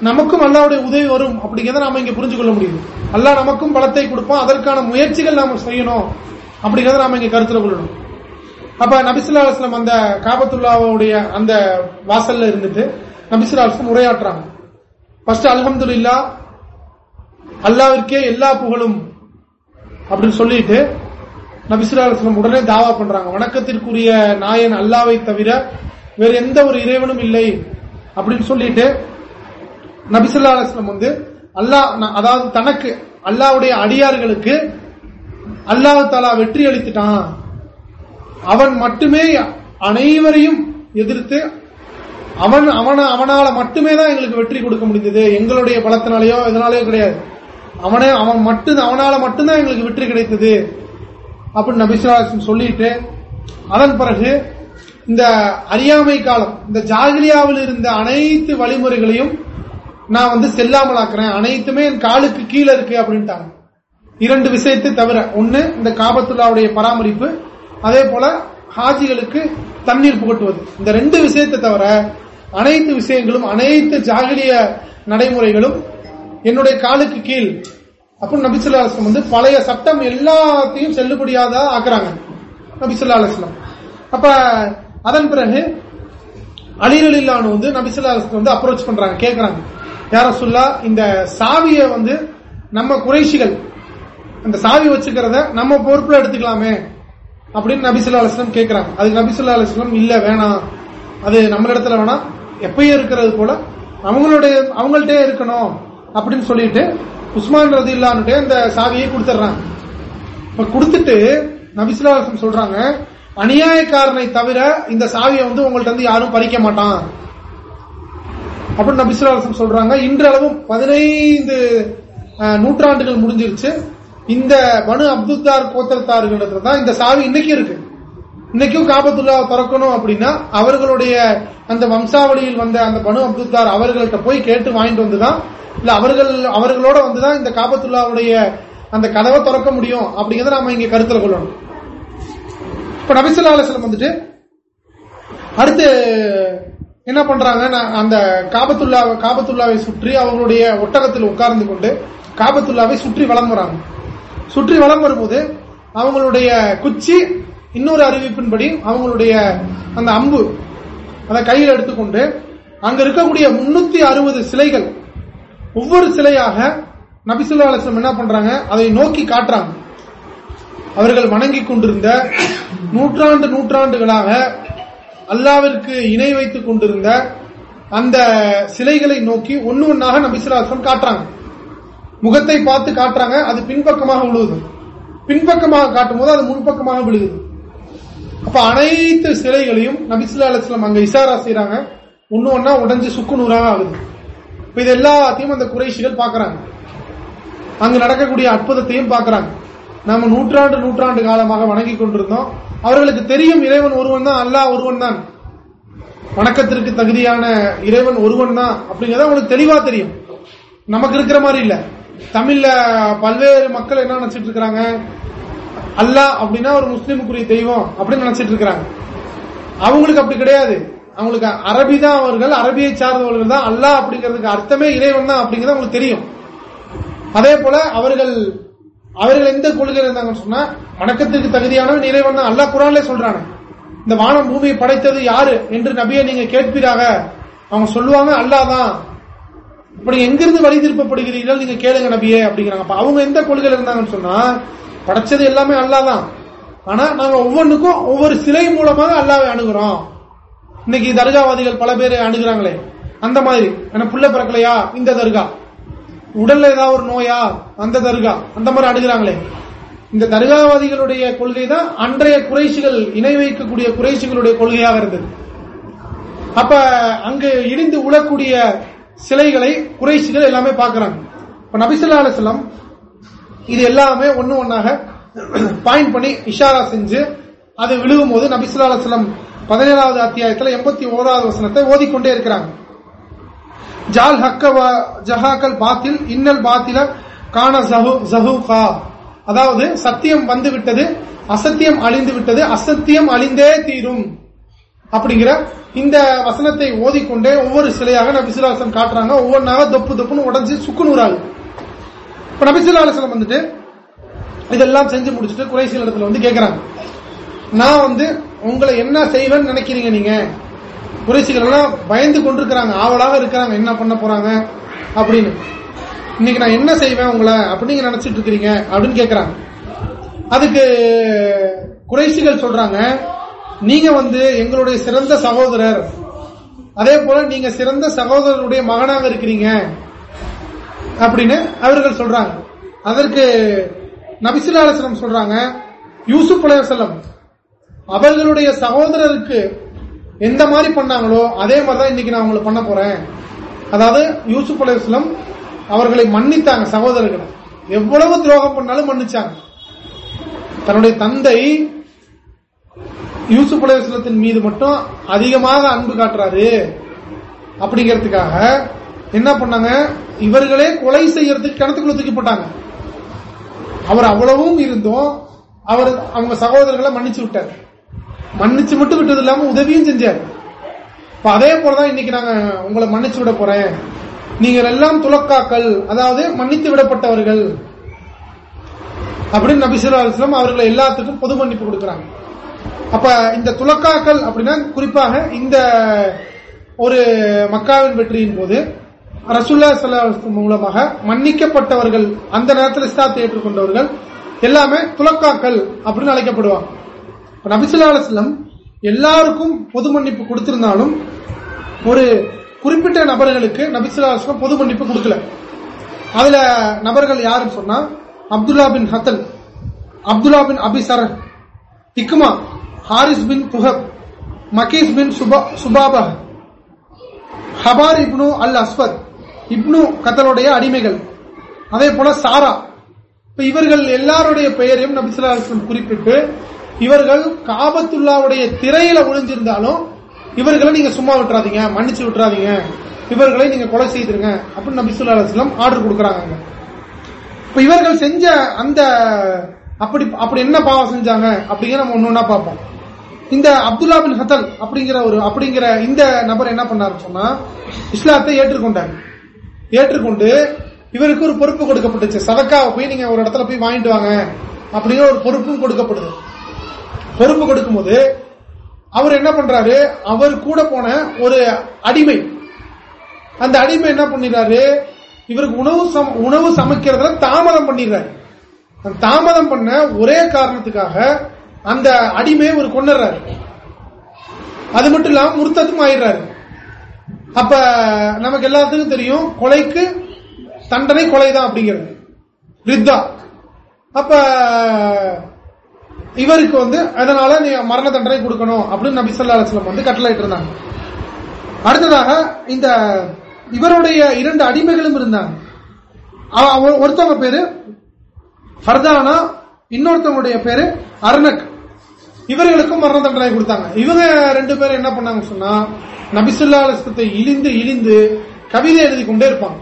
நமக்கும் அல்லாவுடைய உதவி வரும் அப்படிங்கிறத நாம இங்க புரிஞ்சு கொள்ள முடியும் அல்லா நமக்கும் பலத்தை கொடுப்போம் அதற்கான முயற்சிகள் நாம செய்யணும் அப்படிங்கறத நாம இங்க கருத்துல கொள்ளணும். அப்ப நபிசுல்லா அலுவலம் அந்த காபத்துல்லாவுடைய அந்த வாசல்ல இருந்துட்டு நபிசுல்லா அலுவலம் உரையாற்றுறாங்க. ஃபர்ஸ்ட் அலமதுல்லா அல்லாவிற்கே எல்லா புகழும் அப்படின்னு சொல்லிட்டு நபிசுல்லா உடனே தாவா பண்றாங்க. வணக்கத்திற்குரிய நாயன் அல்லாவை தவிர வேற எந்த ஒரு இறைவனும் இல்லை அப்படின்னு சொல்லிட்டு நபிசுல்லா அலுவலம் வந்து அல்லாஹ் அதாவது தனக்கு அல்லாவுடைய அடியார்களுக்கு அல்லாஹ் தாலா வெற்றி அளித்துட்டான். அவன் மட்டுமே அனைவரையும் எதிர்த்து அவன் அவன அவனால மட்டுமே தான் எங்களுக்கு வெற்றி கொடுக்க முடிந்தது. எங்களுடைய பலத்தினாலேயோ இதனாலேயோ கிடையாது. அவனே அவன் மட்டும் அவனால மட்டும்தான் எங்களுக்கு வெற்றி கிடைத்தது. அப்படின்னு நபிசுலாசன் சொல்லிட்டு அதன் பிறகு இந்த அறியாமை காலம் இந்த ஜாகிலியாவில் இருந்த அனைத்து வழிமுறைகளையும் நான் வந்து செல்லாமலாக்குறேன். அனைத்துமே என் காலுக்கு கீழே இருக்கு அப்படின்ட்டாங்க. இரண்டு விஷயத்தை தவிர ஒன்னு இந்த காபத்துல்லாவுடைய பராமரிப்பு அதே போல ஹாஜிகளுக்கு தண்ணீர் புகட்டுவது. இந்த ரெண்டு விஷயத்தை தவிர அனைத்து விஷயங்களும் அனைத்து ஜாகிலிய நடைமுறைகளும் என்னுடைய காலுக்கு கீழ். அப்படின்னு நபிசுல்லா அலுவலம் வந்து பழைய சட்டம் எல்லாத்தையும் செல்லுபடியாத ஆக்குறாங்க. நபிசுல்லா அலுவலம் அப்ப அதன் பிறகு அலிரல் இல்லான்னு வந்து நபிசுல்லா அலுவலம் வந்து அப்ரோச் பண்றாங்க கேட்கறாங்க யார சொல்லா இந்த சாவிய வந்து நம்ம குறைஷிகள் அந்த சாவி வச்சுக்கிறத நம்ம பொறுப்புல எடுத்துக்கலாமே அப்படின்னு நபிசுல்லா அலுவலம் கேட்கறாங்க அதுக்கு நபிசுல்லா அலுவலம் இல்ல வேணாம். அது நம்ம இடத்துல வேணாம். எப்பயும் இருக்கிறது போல அவங்களுடைய அவங்கள்ட்டே இருக்கணும். அப்படின்னு சொல்லிட்டு உஸ்மான் ரதி இல்லான்ட்டு இந்த சாவியை கொடுத்துட்றாங்க இப்ப கொடுத்துட்டு நபிசுலாசம் சொல்றாங்க அநியாயக்காரனை தவிர இந்த சாவியை வந்து உங்கள்ட்ட வந்து யாரும் பறிக்க மாட்டான். அப்படின்னு நபிசுலாசம் சொல்றாங்க. இன்றளவும் பதினைந்து நூற்றாண்டுகள் முடிஞ்சிருச்சு. இந்த பனு அப்துத்தார் கோத்திரத்தார்கள் தான் இந்த சாவி இன்னைக்கு இருக்கு. இன்னைக்கும் காபத்துல்லா திறக்கணும் அப்படின்னா அவர்களுடைய அந்த வம்சாவளியில் வந்த அந்த பனு அப்துத்தார் அவர்கள்ட்ட போய் கேட்டு வாங்கிட்டு வந்துதான் இல்ல அவர்கள் அவர்களோட வந்துதான் இந்த காபத்துல்லாவுடைய அந்த கதவை திறக்க முடியும் அப்படிங்கறத நாம இங்க கருத்துல கொள்ளணும். இப்ப நபிசுல்லா அலுவலம் வந்துட்டு அடுத்து என்ன பண்றாங்க அந்த காபத்துல்லா காபத்துல்லாவை சுற்றி அவங்களுடைய ஒட்டகத்தில் உட்கார்ந்து கொண்டு காபத்துல்லாவை சுற்றி வளம் வராங்க. சுற்றி வளம் வரும்போது அவங்களுடைய குச்சி இன்னொரு அறிவிப்பின்படி அவங்களுடைய அந்த அம்பு அதை கையில் எடுத்துக்கொண்டு அங்க இருக்கக்கூடிய முன்னூத்தி அறுபது சிலைகள் ஒவ்வொரு சிலையாக நபிசுல்லா அலிஸ்லம் என்ன பண்றாங்க? அதை நோக்கி காட்டுறாங்க. அவர்கள் வணங்கி கொண்டிருந்த நூற்றாண்டு நூற்றாண்டுகளாக அல்லாவிற்கு இணை வைத்துக் கொண்டிருந்த அந்த சிலைகளை நோக்கி ஒன்னு ஒன்னாக நபிசுல்லாஸ்லம் காட்டுறாங்க. முகத்தை பார்த்து காட்டுறாங்க. அது பின்பக்கமாக விழுவுது பின்பக்கமாக காட்டும் போது அது முன்பக்கமாக விழுகுது. அப்ப அனைத்து சிலைகளையும் நபிசுல்லா அலுவலம் அங்க இசாரா செய்யறாங்க ஒன்னு ஒன்னா உடஞ்சு சுக்கு நூறாக ஆகுது. இப்ப இது எல்லாத்தையும் அந்த குறைஷிகள் பாக்குறாங்க அங்கு நடக்கக்கூடிய அற்புதத்தையும் பாக்குறாங்க நாம நூற்றாண்டு நூற்றாண்டு காலமாக வணங்கி கொண்டிருந்தோம். அவர்களுக்கு தெரியும் இறைவன் ஒருவன் தான் அல்லாஹ் ஒருவன் தான். வணக்கத்திற்கு தகுதியான இறைவன் ஒருவன் தான் அப்படிங்கறத அவங்களுக்கு தெளிவா தெரியும். நமக்கு இருக்கிற மாதிரி இல்ல. தமிழ்ல பல்வேறு மக்கள் என்ன நினைச்சிட்டு இருக்கிறாங்க அல்லாஹ் அப்படின்னா ஒரு முஸ்லீமுக்குரிய தெய்வம் அப்படின்னு நினைச்சிட்டு இருக்கிறாங்க அவங்களுக்கு அப்படி கிடையாது. அவங்களுக்கு அரபி தான் அவர்கள் அரபியை சார்ந்தவர்கள் தான். அல்லாஹ் அப்படிங்கிறதுக்கு அர்த்தமே இறைவன் தான் அப்படிங்கிறது அவங்களுக்கு தெரியும். அதே போல அவர்கள் அவர்கள் எந்த கொள்கை இருந்தாங்கன்னு சொன்னா வணக்கத்துக்கு தகுதியானவன் இறைவன் தான். அல்லாஹ் குரான்ல சொல்றாங்க. இந்த வானம் பூமியை படைத்தது யாரு என்று நபியை நீங்க கேட்பீராக? அவங்க சொல்லுவாங்க அல்லாஹ் தான். இப்படி எங்கிருந்து வழி திருப்பப்படுகிறீர்கள்? நீங்க கேளுங்க நபியே அப்படிங்கிறாங்க. அவங்க எந்த கொள்கையில் இருந்தாங்கன்னு சொன்னா படைச்சது எல்லாமே அல்லாஹ் தான். ஆனா நாங்க ஒவ்வொன்றுக்கும் ஒவ்வொரு சிலை மூலமாக அல்லாவை அணுகிறோம். இன்னைக்கு தர்காவாதிகள் பல பேர் அணுகிறாங்களே அந்த மாதிரி. எனக்கு புள்ள பிறக்கலையா? இந்த தர்கா. உடல்ல ஏதாவது ஒரு நோயா? அந்த தர்கா. அந்த மாதிரி அணுகிறாங்களே. இந்த தர்காவாதிகளுடைய கொள்கை தான் அன்றைய குறைசிகள் இணை வைக்கக்கூடிய குறைசிகளுடைய கொள்கையாக இருந்தது. அப்ப அங்கு இடிந்து உழக்கூடிய சிலைகளை குறைசிகள் எல்லாமே பார்க்கிறாங்க. இப்ப நபிசுல்லா அலுவலம் இது எல்லாமே ஒன்னு ஒன்னாக பாயிண்ட் பண்ணி இஷாரா செஞ்சு அது விழுகும் போது நபிசுல்லா அலுவலம் பதினேழாவது அத்தியாயத்தில் எண்பத்தி ஓராவது வசனத்தை ஓதிக்கொண்டே இருக்கிறாங்க. ஜால் ஹக்க ஜஹாக்கல் பாத்தில் இன்னல் பாத்தில காண ஜஹு கா அதாவது சத்தியம் வந்து விட்டது அசத்தியம் அழிந்து விட்டது அசத்தியம் அழிந்தே தீரும். அப்படிங்கிற இந்த வசனத்தை ஓதிக்கொண்டே ஒவ்வொரு சிலையாக நபிசுல்லாசன் காட்டுறாங்க. ஒவ்வொன்றாக தொப்பு தொப்புன்னு உடஞ்சி சுக்குநூறாங்க இப்ப நபிசுல்லாசனம் வந்துட்டு இதெல்லாம் செஞ்சு முடிச்சுட்டு குறைசியல் இடத்துல வந்து கேட்கிறாங்க நான் வந்து உங்களை என்ன செய்வேன்னு நினைக்கிறீங்க நீங்க? குறைசிகள் எல்லாம் பயந்து கொண்டிருக்கிறாங்க. ஆவலாக இருக்கிறாங்க. என்ன பண்ண போறாங்க? அப்படின்னு. இன்னைக்கு நான் என்ன செய்வேன் உங்களை? அப்படின்னு நினைச்சிட்டு இருக்கிறீங்க. அப்படின்னு கேட்கிறாங்க அதுக்கு குறைசிகள் சொல்றாங்க நீங்க வந்து எங்களுடைய சிறந்த சகோதரர். அதே போல நீங்க சிறந்த சகோதரருடைய மகனாக இருக்கிறீங்க. அப்படின்னு அவர்கள் சொல்றாங்க. அதற்கு நபிசுல்லாசனம் சொல்றாங்க யூசுப் அலையம் அவர்களுடைய சகோதரருக்கு எந்த மாதிரி பண்ணாங்களோ அதே மாதிரிதான் இன்னைக்கு நான் உங்களை பண்ண போறேன். அதாவது யூசுப் அலையம் அவர்களை மன்னித்தாங்க சகோதரர்களை. எவ்வளவு துரோகம் பண்ணாலும் மன்னிச்சாங்க. தன்னுடைய தந்தை யூசுப் அலைவசலத்தின் மீது மட்டும் அதிகமாக அன்பு காட்டுறாரு. அப்படிங்கிறதுக்காக என்ன பண்ணாங்க? இவர்களே கொலை செய்யறதுக்கு கிணத்துக்குள்ள தூக்கி போட்டாங்க. அவர் அவ்வளவும் இருந்தும் அவர் அவங்க சகோதரர்களை மன்னிச்சு விட்டார். மன்னிச்சு மட்டும் விட்டது இல்லாம உதவியும் செஞ்சார். அதே போலதான் இன்னைக்கு நாங்க உங்களை மன்னிச்சு விட போறேன். நீங்கள் எல்லாம் துலக்காக்கள் அதாவது மன்னித்து விடப்பட்டவர்கள். அப்படின்னு நபிசுல்லா அலுவலம் அவர்களை எல்லாத்துக்கும் பொது மன்னிப்பு கொடுக்கிறாங்க. அப்ப இந்த துலக்காக்கள் அப்படின்னா குறிப்பாக இந்த ஒரு மக்காவின் வெற்றியின் போது ரசுல்லா சல்லா மூலமாக மன்னிக்கப்பட்டவர்கள் அந்த நேரத்தில் இஸ்லாத்தை ஏற்றுக்கொண்டவர்கள் எல்லாமே துலக்காக்கள் அப்படின்னு அழைக்கப்படுவாங்க. நபிசுல்லாஸ்லம் எல்லாருக்கும் பொது மன்னிப்பு கொடுத்திருந்தாலும் ஒரு குறிப்பிட்ட நபர்களுக்கு நபிசுல்லாஸ்லம் பொது மன்னிப்பு கொடுக்கல. அதுல நபர்கள் யாருன்னு சொன்னா அப்துல்லா பின் ஹத்தல் அப்துல்லா பின் அபிசர் திக்குமா ஹாரிஸ் பின் துஹப் மகீஸ் பின் சுபாபா ஹபார் இப்னு அல் அஸ்வத் இப்னு கத்தலுடைய அடிமைகள் அதே போல சாரா. இப்ப இவர்கள் எல்லாருடைய பெயரையும் நபிசுல்லா குறிப்பிட்டு இவர்கள் காபத்துல்லாவுடைய திரையில ஒளிஞ்சிருந்தாலும் இவர்களை நீங்க சும்மா விட்டுறாதீங்க மன்னிச்சு விட்டுறாதீங்க. இவர்களை நீங்க கொலை செய்திருங்க அப்படின்னு நபி சொல்லா அலுவலம் ஆர்டர் கொடுக்கறாங்க இப்ப இவர்கள் செஞ்ச அந்த அப்படி அப்படி என்ன பாவம் செஞ்சாங்க அப்படிங்கிற நம்ம ஒன்னொன்னா பார்ப்போம். இந்த அப்துல்லா பின் ஹத்தல் அப்படிங்கிற ஒரு அப்படிங்கிற இந்த நபர் என்ன பண்ணாரு சொன்னா இஸ்லாத்தை ஏற்றுக்கொண்டார். ஏற்றுக்கொண்டு இவருக்கு ஒரு பொறுப்பு கொடுக்கப்பட்டுச்சு. சதக்காவை போய் நீங்க ஒரு இடத்துல போய் வாங்கிட்டு வாங்க அப்படிங்கிற ஒரு பொறுப்பும் கொடுக்கப்படுது பொறுப்பு கொடுக்கும்போது அவர் என்ன பண்றாரு? அவர் கூட போன ஒரு அடிமை. அந்த அடிமை என்ன பண்ணிடுறாரு? இவருக்கு உணவு உணவு சமைக்கிறதுல தாமதம் பண்ணிடுறாரு. தாமதம் பண்ண ஒரே காரணத்துக்காக அந்த அடிமையை ஒரு கொண்டுறாரு அது மட்டும் இல்லாம முருத்தத்தும் ஆயிடுறாரு. அப்ப நமக்கு எல்லாத்துக்கும் தெரியும் கொலைக்கு தண்டனை கொலைதான் அப்படிங்கிறது. ரித்தா. அப்ப இவருக்கு வந்து அதனால நீ மரண தண்டனை கொடுக்கணும் அப்படின்னு நபி சொல்லா அலுவலம் வந்து கட்டளையிட்டு இருந்தாங்க அடுத்ததாக இந்த இவருடைய இரண்டு அடிமைகளும் இருந்தாங்க. ஒருத்தவங்க பேரு ஃபர்தானா இன்னொருத்தவங்களுடைய பேரு அர்ணக் இவர்களுக்கும் மரண தண்டனை கொடுத்தாங்க. இவங்க ரெண்டு பேரும் என்ன பண்ணாங்க சொன்னா நபிசுல்லா அலிஸ்லத்தை இழிந்து இழிந்து கவிதை எழுதி கொண்டே இருப்பாங்க.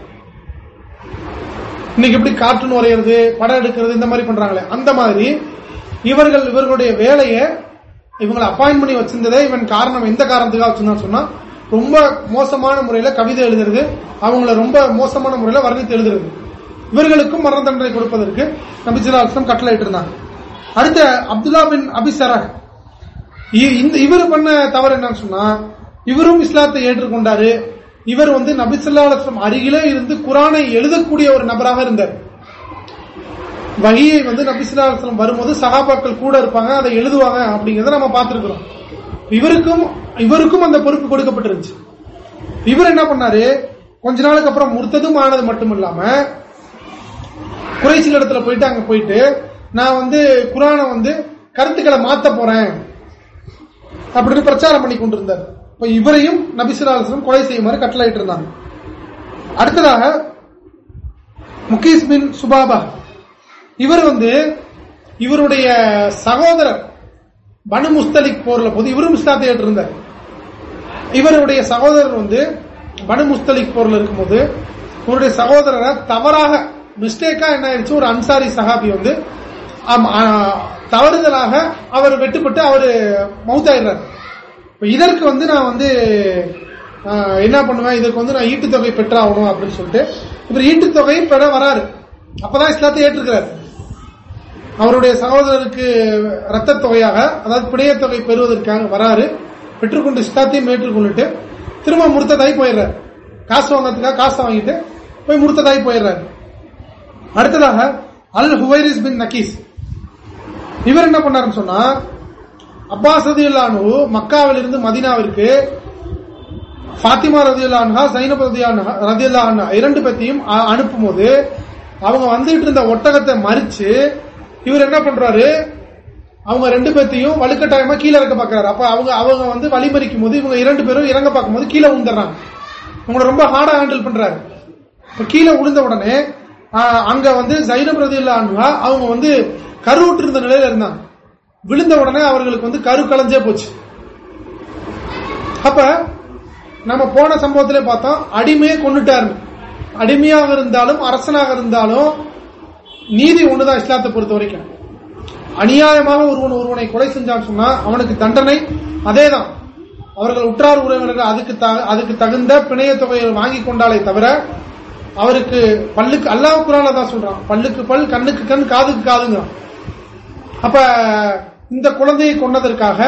இன்னைக்கு எப்படி கார்ட்டூன் வரைகிறது படம் எடுக்கிறது இந்த மாதிரி பண்றாங்களே. அந்த மாதிரி இவர்கள் இவர்களுடைய வேலையை இவங்களை அப்பாயின் பண்ணி வச்சிருந்ததே இவன் காரணம். எந்த காரணத்துக்காக சொன்னா சொன்னா ரொம்ப மோசமான முறையில கவிதை எழுதுறது அவங்கள ரொம்ப மோசமான முறையில வர்ணித்து எழுதுறது. இவர்களுக்கும் மரண தண்டனை கொடுப்பதற்கு நபிசுல்லாஸ்லம் கட்டளை இருந்தாங்க. அடுத்த அப்துல்லா பின் அபிசர இவர் பண்ண தவறு என்னன்னு சொன்னா இவரும் இஸ்லாத்தை ஏற்றுக்கொண்டாரு. இவர் வந்து நபிசுல்லாஸ்லம் அருகிலே இருந்து குரானை எழுதக்கூடிய ஒரு நபராக இருந்தார். வகையை வந்து நபிசுல்லாஸ்லம் வரும்போது சகாபாக்கள் கூட இருப்பாங்க அதை எழுதுவாங்க அப்படிங்கறத நம்ம பார்த்திருக்கிறோம். இவருக்கும் இவருக்கும் அந்த பொறுப்பு கொடுக்கப்பட்டிருந்துச்சு. இவர் என்ன பண்ணாரு? கொஞ்ச நாளுக்கு அப்புறம் முர்த்ததும் ஆனது மட்டும் இல்லாம குறைச்சில் இடத்துல போயிட்டு அங்க போயிட்டு நான் வந்து குரானை வந்து கருத்துக்களை மாத்த போறேன் அப்படின்னு பிரச்சாரம் பண்ணி கொண்டிருந்தார். இப்ப இவரையும் நபிசுலாசனம் கொலை செய்யுமாறு கட்டளையிட்டு இருந்தாங்க அடுத்ததாக முகேஷ் பின் சுபாபா இவர் வந்து இவருடைய சகோதரர் பனு முஸ்தலிக் போர்ல போது இவரும் இஸ்லாத்தை ஏற்றிருந்தார் இவருடைய சகோதரர் வந்து பனு முஸ்தலிக் போர்ல இருக்கும்போது இவருடைய சகோதரரை தவறாக மிஸ்டேக்கா என்ன ஆயிடுச்சு? ஒரு அன்சாரி சஹாபி வந்து தவறுதலாக அவர் வெட்டுப்பட்டு அவர் மவுத்தாயிடுறார் இதற்கு வந்து நான் வந்து என்ன பண்ணுவேன்? இதற்கு வந்து நான் ஈட்டுத்தொகை பெற்றாகணும் அப்படின்னு சொல்லிட்டு இவர் ஈட்டுத்தொகையும் பெற வராரு. அப்பதான் இஸ்லாத்தை ஏற்றுக்கிறார். அவருடைய சகோதரருக்கு ரத்த தொகையாக அதாவது பிணையத்தொகை தொகை பெறுவதற்காக வராரு. பெற்றுக்கொண்டு சித்தாத்தையும் ஏற்றுக்கொண்டுட்டு திரும்ப முருத்ததாய் போயிடுறாரு. காசு வாங்கறதுக்காக காசு வாங்கிட்டு போய் முருத்ததாய் போயிடுறாரு. அடுத்ததாக அல் ஹுவைரிஸ் பின் நக்கீஸ் இவர் என்ன பண்ணாருன்னு சொன்னா அப்பாஸ் ரதியுல்லானு மக்காவிலிருந்து மதினாவிற்கு பாத்திமா ரதியுல்லான்ஹா சைனப் ரதியுல்லா இரண்டு பேத்தையும் அனுப்பும் போது அவங்க வந்துட்டு இருந்த ஒட்டகத்தை மறிச்சு இவர் என்ன பண்றாரு? அவங்க ரெண்டு பேர்த்தையும் வலுக்கட்டாயமா கீழே இறக்க பாக்குறாரு. அப்ப அவங்க அவங்க வந்து வழிமறிக்கும் போது இவங்க இரண்டு பேரும் இறங்க பார்க்கும் போது கீழே விழுந்துடுறாங்க இவங்களை ரொம்ப ஹார்டா ஹேண்டில் பண்றாரு. இப்ப கீழே விழுந்த உடனே அங்க வந்து ஜைனப் ரதியுல்லா அவங்க வந்து கருவுற்று இருந்த நிலையில இருந்தாங்க. விழுந்த உடனே அவர்களுக்கு வந்து கரு களைஞ்சே போச்சு. அப்ப நம்ம போன சம்பவத்திலே பார்த்தோம் அடிமையே கொண்டுட்டாரு அடிமையாக இருந்தாலும் அரசனாக இருந்தாலும் நீதி ஒண்ணுதான் இஸ்லாத்தை பொறுத்த வரைக்கும். அநியாயமாக ஒருவன் ஒருவனை கொலை செஞ்சான்னு சொன்னா அவனுக்கு தண்டனை அதேதான். அவர்கள் உற்றார் உறவினர்கள் அதுக்கு அதுக்கு தகுந்த பிணைய தொகையை வாங்கி கொண்டாலே தவிர அவருக்கு பல்லுக்கு அல்லாஹ் குரான தான் சொல்றான் பல்லுக்கு பல் கண்ணுக்கு கண் காதுக்கு காதுங்கிறான். அப்ப இந்த குழந்தையை கொண்டதற்காக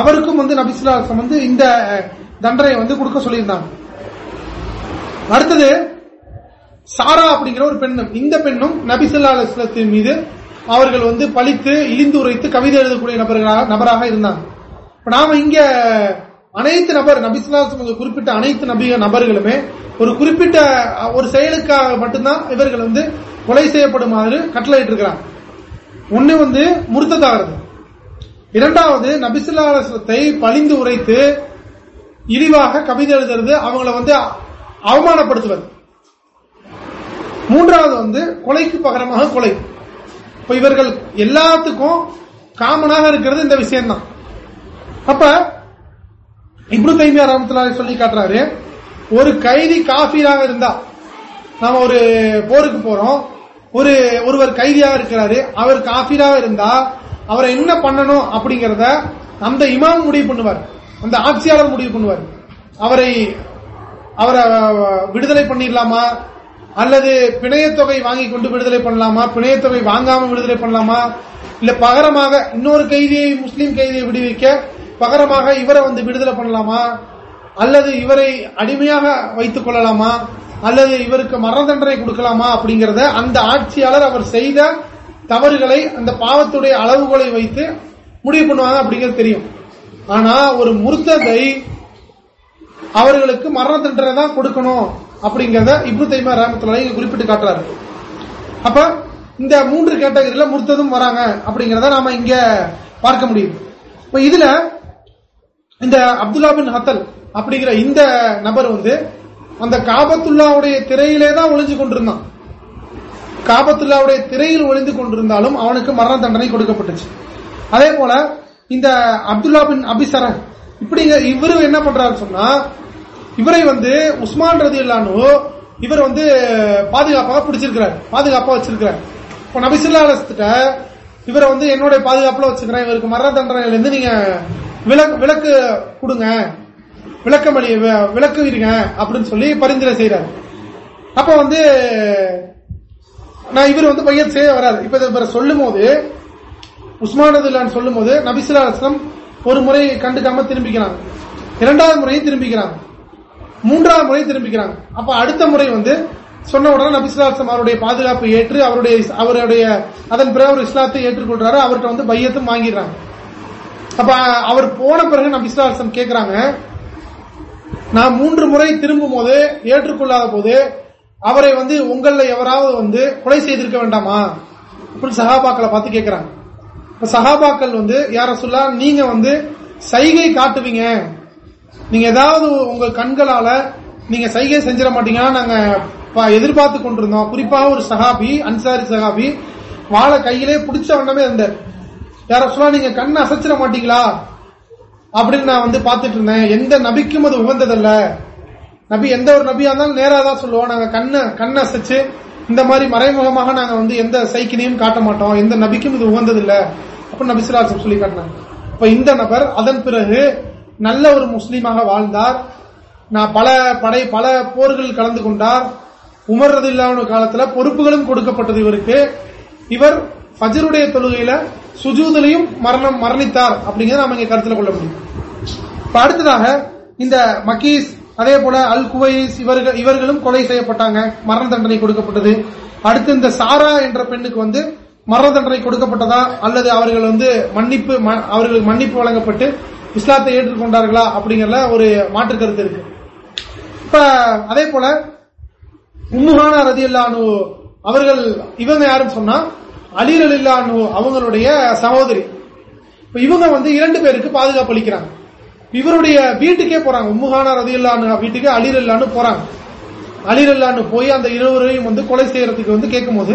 அவருக்கும் வந்து நபிசுலாசம் வந்து இந்த தண்டனை வந்து கொடுக்க சொல்லியிருந்தாங்க. அடுத்தது சாரா அப்படிங்கிற ஒரு பெண்ணும் இந்த பெண்ணும் நபிசல்லா அலுவலத்தின் மீது அவர்கள் வந்து பழித்து இழிந்து உரைத்து கவிதை எழுதக்கூடிய நபர்களாக நபராக இருந்தாங்க. இப்ப நாம இங்க அனைத்து நபர் நபிசுல்லாசம் குறிப்பிட்ட அனைத்து நபிக நபர்களுமே ஒரு குறிப்பிட்ட ஒரு செயலுக்காக மட்டும்தான் இவர்கள் வந்து கொலை செய்யப்படுமாறு கட்டளையிட்டு இருக்கிறாங்க ஒண்ணு வந்து முருத்ததாகிறது. இரண்டாவது நபிசுல்லாசத்தை பழிந்து உரைத்து இழிவாக கவிதை எழுதுறது அவங்களை வந்து அவமானப்படுத்துவது. மூன்றாவது வந்து கொலைக்கு பகரமாக கொலை. இப்ப இவர்கள் எல்லாத்துக்கும் காமனாக இருக்கிறது இந்த விஷயம் தான் அப்ப இப்ரு தைமியா ரமத்துலாரி சொல்லி காட்டுறாரு ஒரு கைதி காஃபீராக இருந்தா நாம ஒரு போருக்கு போறோம் ஒரு ஒருவர் கைதியாக இருக்கிறாரு அவர் காஃபீராக இருந்தா அவரை என்ன பண்ணணும் அப்படிங்கறத அந்த இமாம் முடிவு பண்ணுவார் அந்த ஆட்சியாளர் முடிவு பண்ணுவார். அவரை அவரை விடுதலை பண்ணிடலாமா? அல்லது பிணையத்தொகை வாங்கி கொண்டு விடுதலை பண்ணலாமா? பிணையத்தொகை வாங்காம விடுதலை பண்ணலாமா? இல்ல பகரமாக இன்னொரு கைதியை முஸ்லீம் கைதியை விடுவிக்க பகரமாக இவரை வந்து விடுதலை பண்ணலாமா? அல்லது இவரை அடிமையாக வைத்துக் கொள்ளலாமா? அல்லது இவருக்கு மரண தண்டனை கொடுக்கலாமா? அப்படிங்கறத அந்த ஆட்சியாளர் அவர் செய்த தவறுகளை அந்த பாவத்துடைய அளவுகளை வைத்து முடிவு பண்ணுவாங்க அப்படிங்கிறது தெரியும். ஆனா ஒரு முருத்ததை அவர்களுக்கு மரண தண்டனை தான் கொடுக்கணும். அப்படிங்கறத இப்ரு தைமா ராமத்துல குறிப்பிட்டு காட்டுறாரு. அப்ப இந்த மூன்று கேட்டகரியில முர்த்ததும் வராங்க அப்படிங்கறத நாம இங்க பார்க்க முடியும் இப்ப இதுல இந்த அப்துல்லா பின் ஹத்தல் அப்படிங்கிற இந்த நபர் வந்து அந்த காபத்துல்லாவுடைய திரையிலே தான் ஒளிஞ்சு கொண்டிருந்தான். காபத்துல்லாவுடைய திரையில் ஒளிந்து கொண்டிருந்தாலும் அவனுக்கு மரண தண்டனை கொடுக்கப்பட்டுச்சு. அதே போல இந்த அப்துல்லா பின் அபிசரன் இப்படி இவரு என்ன பண்றாரு சொன்னா இவரை வந்து உஸ்மான் ரதி இவர் வந்து பாதுகாப்பாக பிடிச்சிருக்கிறார். பாதுகாப்பா வச்சிருக்கிறார். இப்ப நபிசுல்லா இவரை வந்து என்னுடைய பாதுகாப்புல வச்சுக்கிறேன். இவருக்கு மரண தண்டனையில இருந்து நீங்க விளக்கு கொடுங்க. விளக்கமளி விளக்கு இருங்க அப்படின்னு சொல்லி பரிந்துரை செய்யறாரு அப்ப வந்து நான் இவர் வந்து பையன் செய்ய வராது. இப்ப இவரை சொல்லும் போது உஸ்மானதுல்லான்னு சொல்லும் போது நபிசுல்லா ஒரு முறை கண்டுக்காம திரும்பிக்கிறாங்க இரண்டாவது முறையும் திரும்பிக்கிறாங்க மூன்றாவது முறை திரும்பிக்கிறாங்க. அப்ப அடுத்த முறை வந்து சொன்ன உடனே நபிசுல்லாசம் அவருடைய பாதுகாப்பு ஏற்று அவருடைய அவருடைய அதன் பிறகு அவர் இஸ்லாத்தை ஏற்றுக்கொள்றாரு அவர்கிட்ட வந்து பையத்தும் வாங்கிடுறாங்க. அப்ப அவர் போன பிறகு நபிசுலாசம் கேட்கிறாங்க நான் மூன்று முறை திரும்பும் போது ஏற்றுக்கொள்ளாத போது அவரை வந்து உங்கள எவராவது வந்து கொலை செய்திருக்க வேண்டாமா? அப்படின்னு சகாபாக்களை பார்த்து கேட்கிறாங்க சகாபாக்கள் வந்து யார சொல்லா நீங்க வந்து சைகை காட்டுவீங்க. நீங்க ஏதாவது உங்க கண்களால நீங்க சைகை செஞ்சிட மாட்டீங்கன்னா நாங்க எதிர்பார்த்து கொண்டிருந்தோம். குறிப்பாக ஒரு சகாபி அன்சாரி சகாபி வாழை கையிலே பிடிச்ச வண்ணமே இருந்தார் யார சொல்லா நீங்க கண் அசைச்சிட மாட்டீங்களா? அப்படின்னு நான் வந்து பாத்துட்டு இருந்தேன். எந்த நபிக்கும் அது உகந்ததல்ல. நபி எந்த ஒரு நபியா இருந்தாலும் நேரா தான் சொல்லுவோம். நாங்க கண்ணை கண்ணை அசைச்சு இந்த மாதிரி மறைமுகமாக நாங்க வந்து எந்த சைக்கினையும் காட்ட மாட்டோம். எந்த நபிக்கும் இது உகந்ததில்லை. அப்படின்னு நபிசுலாசம் சொல்லி காட்டினாங்க. இப்ப இந்த நபர் அதன் பிறகு நல்ல ஒரு முஸ்லீமாக வாழ்ந்தார். நான் பல படை பல போர்களில் கலந்து கொண்டார். உமர் ரதில்லான காலத்துல பொறுப்புகளும் கொடுக்கப்பட்டது இவருக்கு. இவர் ஃபஜருடைய தொழுகையில சுஜூதிலையும் மரணம் மரணித்தார் அப்படிங்கிறத நாம இங்க கருத்தில் கொள்ள முடியும். இப்ப அடுத்ததாக இந்த மக்கீஸ் அதே போல அல் குவைஸ் இவர்கள் இவர்களும் கொலை செய்யப்பட்டாங்க. மரண தண்டனை கொடுக்கப்பட்டது. அடுத்து இந்த சாரா என்ற பெண்ணுக்கு வந்து மரண தண்டனை கொடுக்கப்பட்டதா? அல்லது அவர்கள் வந்து மன்னிப்பு அவர்களுக்கு மன்னிப்பு வழங்கப்பட்டு இஸ்லாத்தை ஏற்றுக்கொண்டார்களா அப்படிங்கிற ஒரு மாற்று கருத்து இருக்கு. இப்ப அதே போல உம்முகானா ரதி அல்லானு அவர்கள் இவங்க யாருன்னு சொன்னா அலிர் இல்லானு அவங்களுடைய சகோதரி. இப்ப இவங்க வந்து இரண்டு பேருக்கு பாதுகாப்பு அளிக்கிறாங்க. இவருடைய வீட்டுக்கே போறாங்க. உம்முகானா ரதி இல்லானு வீட்டுக்கு அலீர் இல்லான்னு போறாங்க. அலீர் இல்லான்னு போய் அந்த இருவரையும் வந்து கொலை செய்யறதுக்கு வந்து கேட்கும் போது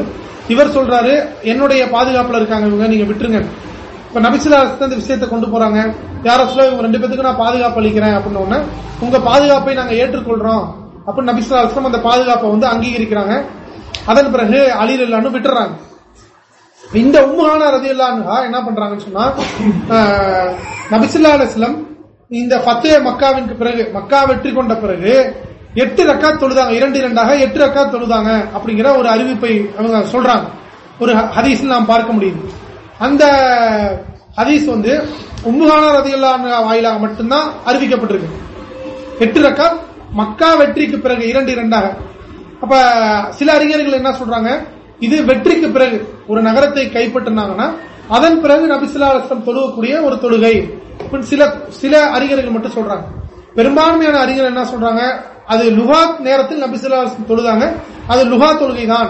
இவர் சொல்றாரு என்னுடைய பாதுகாப்புல இருக்காங்க இவங்க நீங்க விட்டுருங்க இப்ப நபிசுலா இந்த விஷயத்தை கொண்டு போறாங்க. யார சொல்ல இவங்க ரெண்டு பேத்துக்கு நான் பாதுகாப்பு அளிக்கிறேன் அப்படின்னு உங்க பாதுகாப்பை நாங்க ஏற்றுக்கொள்றோம். அப்படின்னு நபிசுலா அந்த பாதுகாப்பை வந்து அங்கீகரிக்கிறாங்க. அதன் பிறகு அழியில் இல்லான்னு விட்டுறாங்க. இந்த உம்முகான ரதி இல்லானுகா என்ன பண்றாங்கன்னு சொன்னா நபிசுல்லா அலிஸ்லம் இந்த பத்தே மக்காவிற்கு பிறகு மக்கா வெற்றி கொண்ட பிறகு எட்டு ரக்கா தொழுதாங்க. இரண்டு இரண்டாக எட்டு ரக்கா தொழுதாங்க அப்படிங்கிற ஒரு அறிவிப்பை அவங்க சொல்றாங்க. ஒரு ஹதீஸ் நாம் பார்க்க முடியுது. அந்த ஹதீஸ் வந்து உம்முகான ரதியல்லான வாயிலாக மட்டும்தான் அறிவிக்கப்பட்டிருக்கு. எட்டு ரக்கா மக்கா வெற்றிக்கு பிறகு இரண்டு இரண்டாக. அப்ப சில அறிஞர்கள் என்ன சொல்றாங்க? இது வெற்றிக்கு பிறகு ஒரு நகரத்தை கைப்பற்றினாங்கன்னா அதன் பிறகு நபிசுல்லா அலுவலம் தொழுவக்கூடிய ஒரு தொழுகை. சில சில அறிஞர்கள் மட்டும் சொல்றாங்க. பெரும்பான்மையான அறிஞர்கள் என்ன சொல்றாங்க? அது லுஹா நேரத்தில் நபிசுல்லா அலுவலம் தொழுதாங்க. அது லுஹா தொழுகை தான்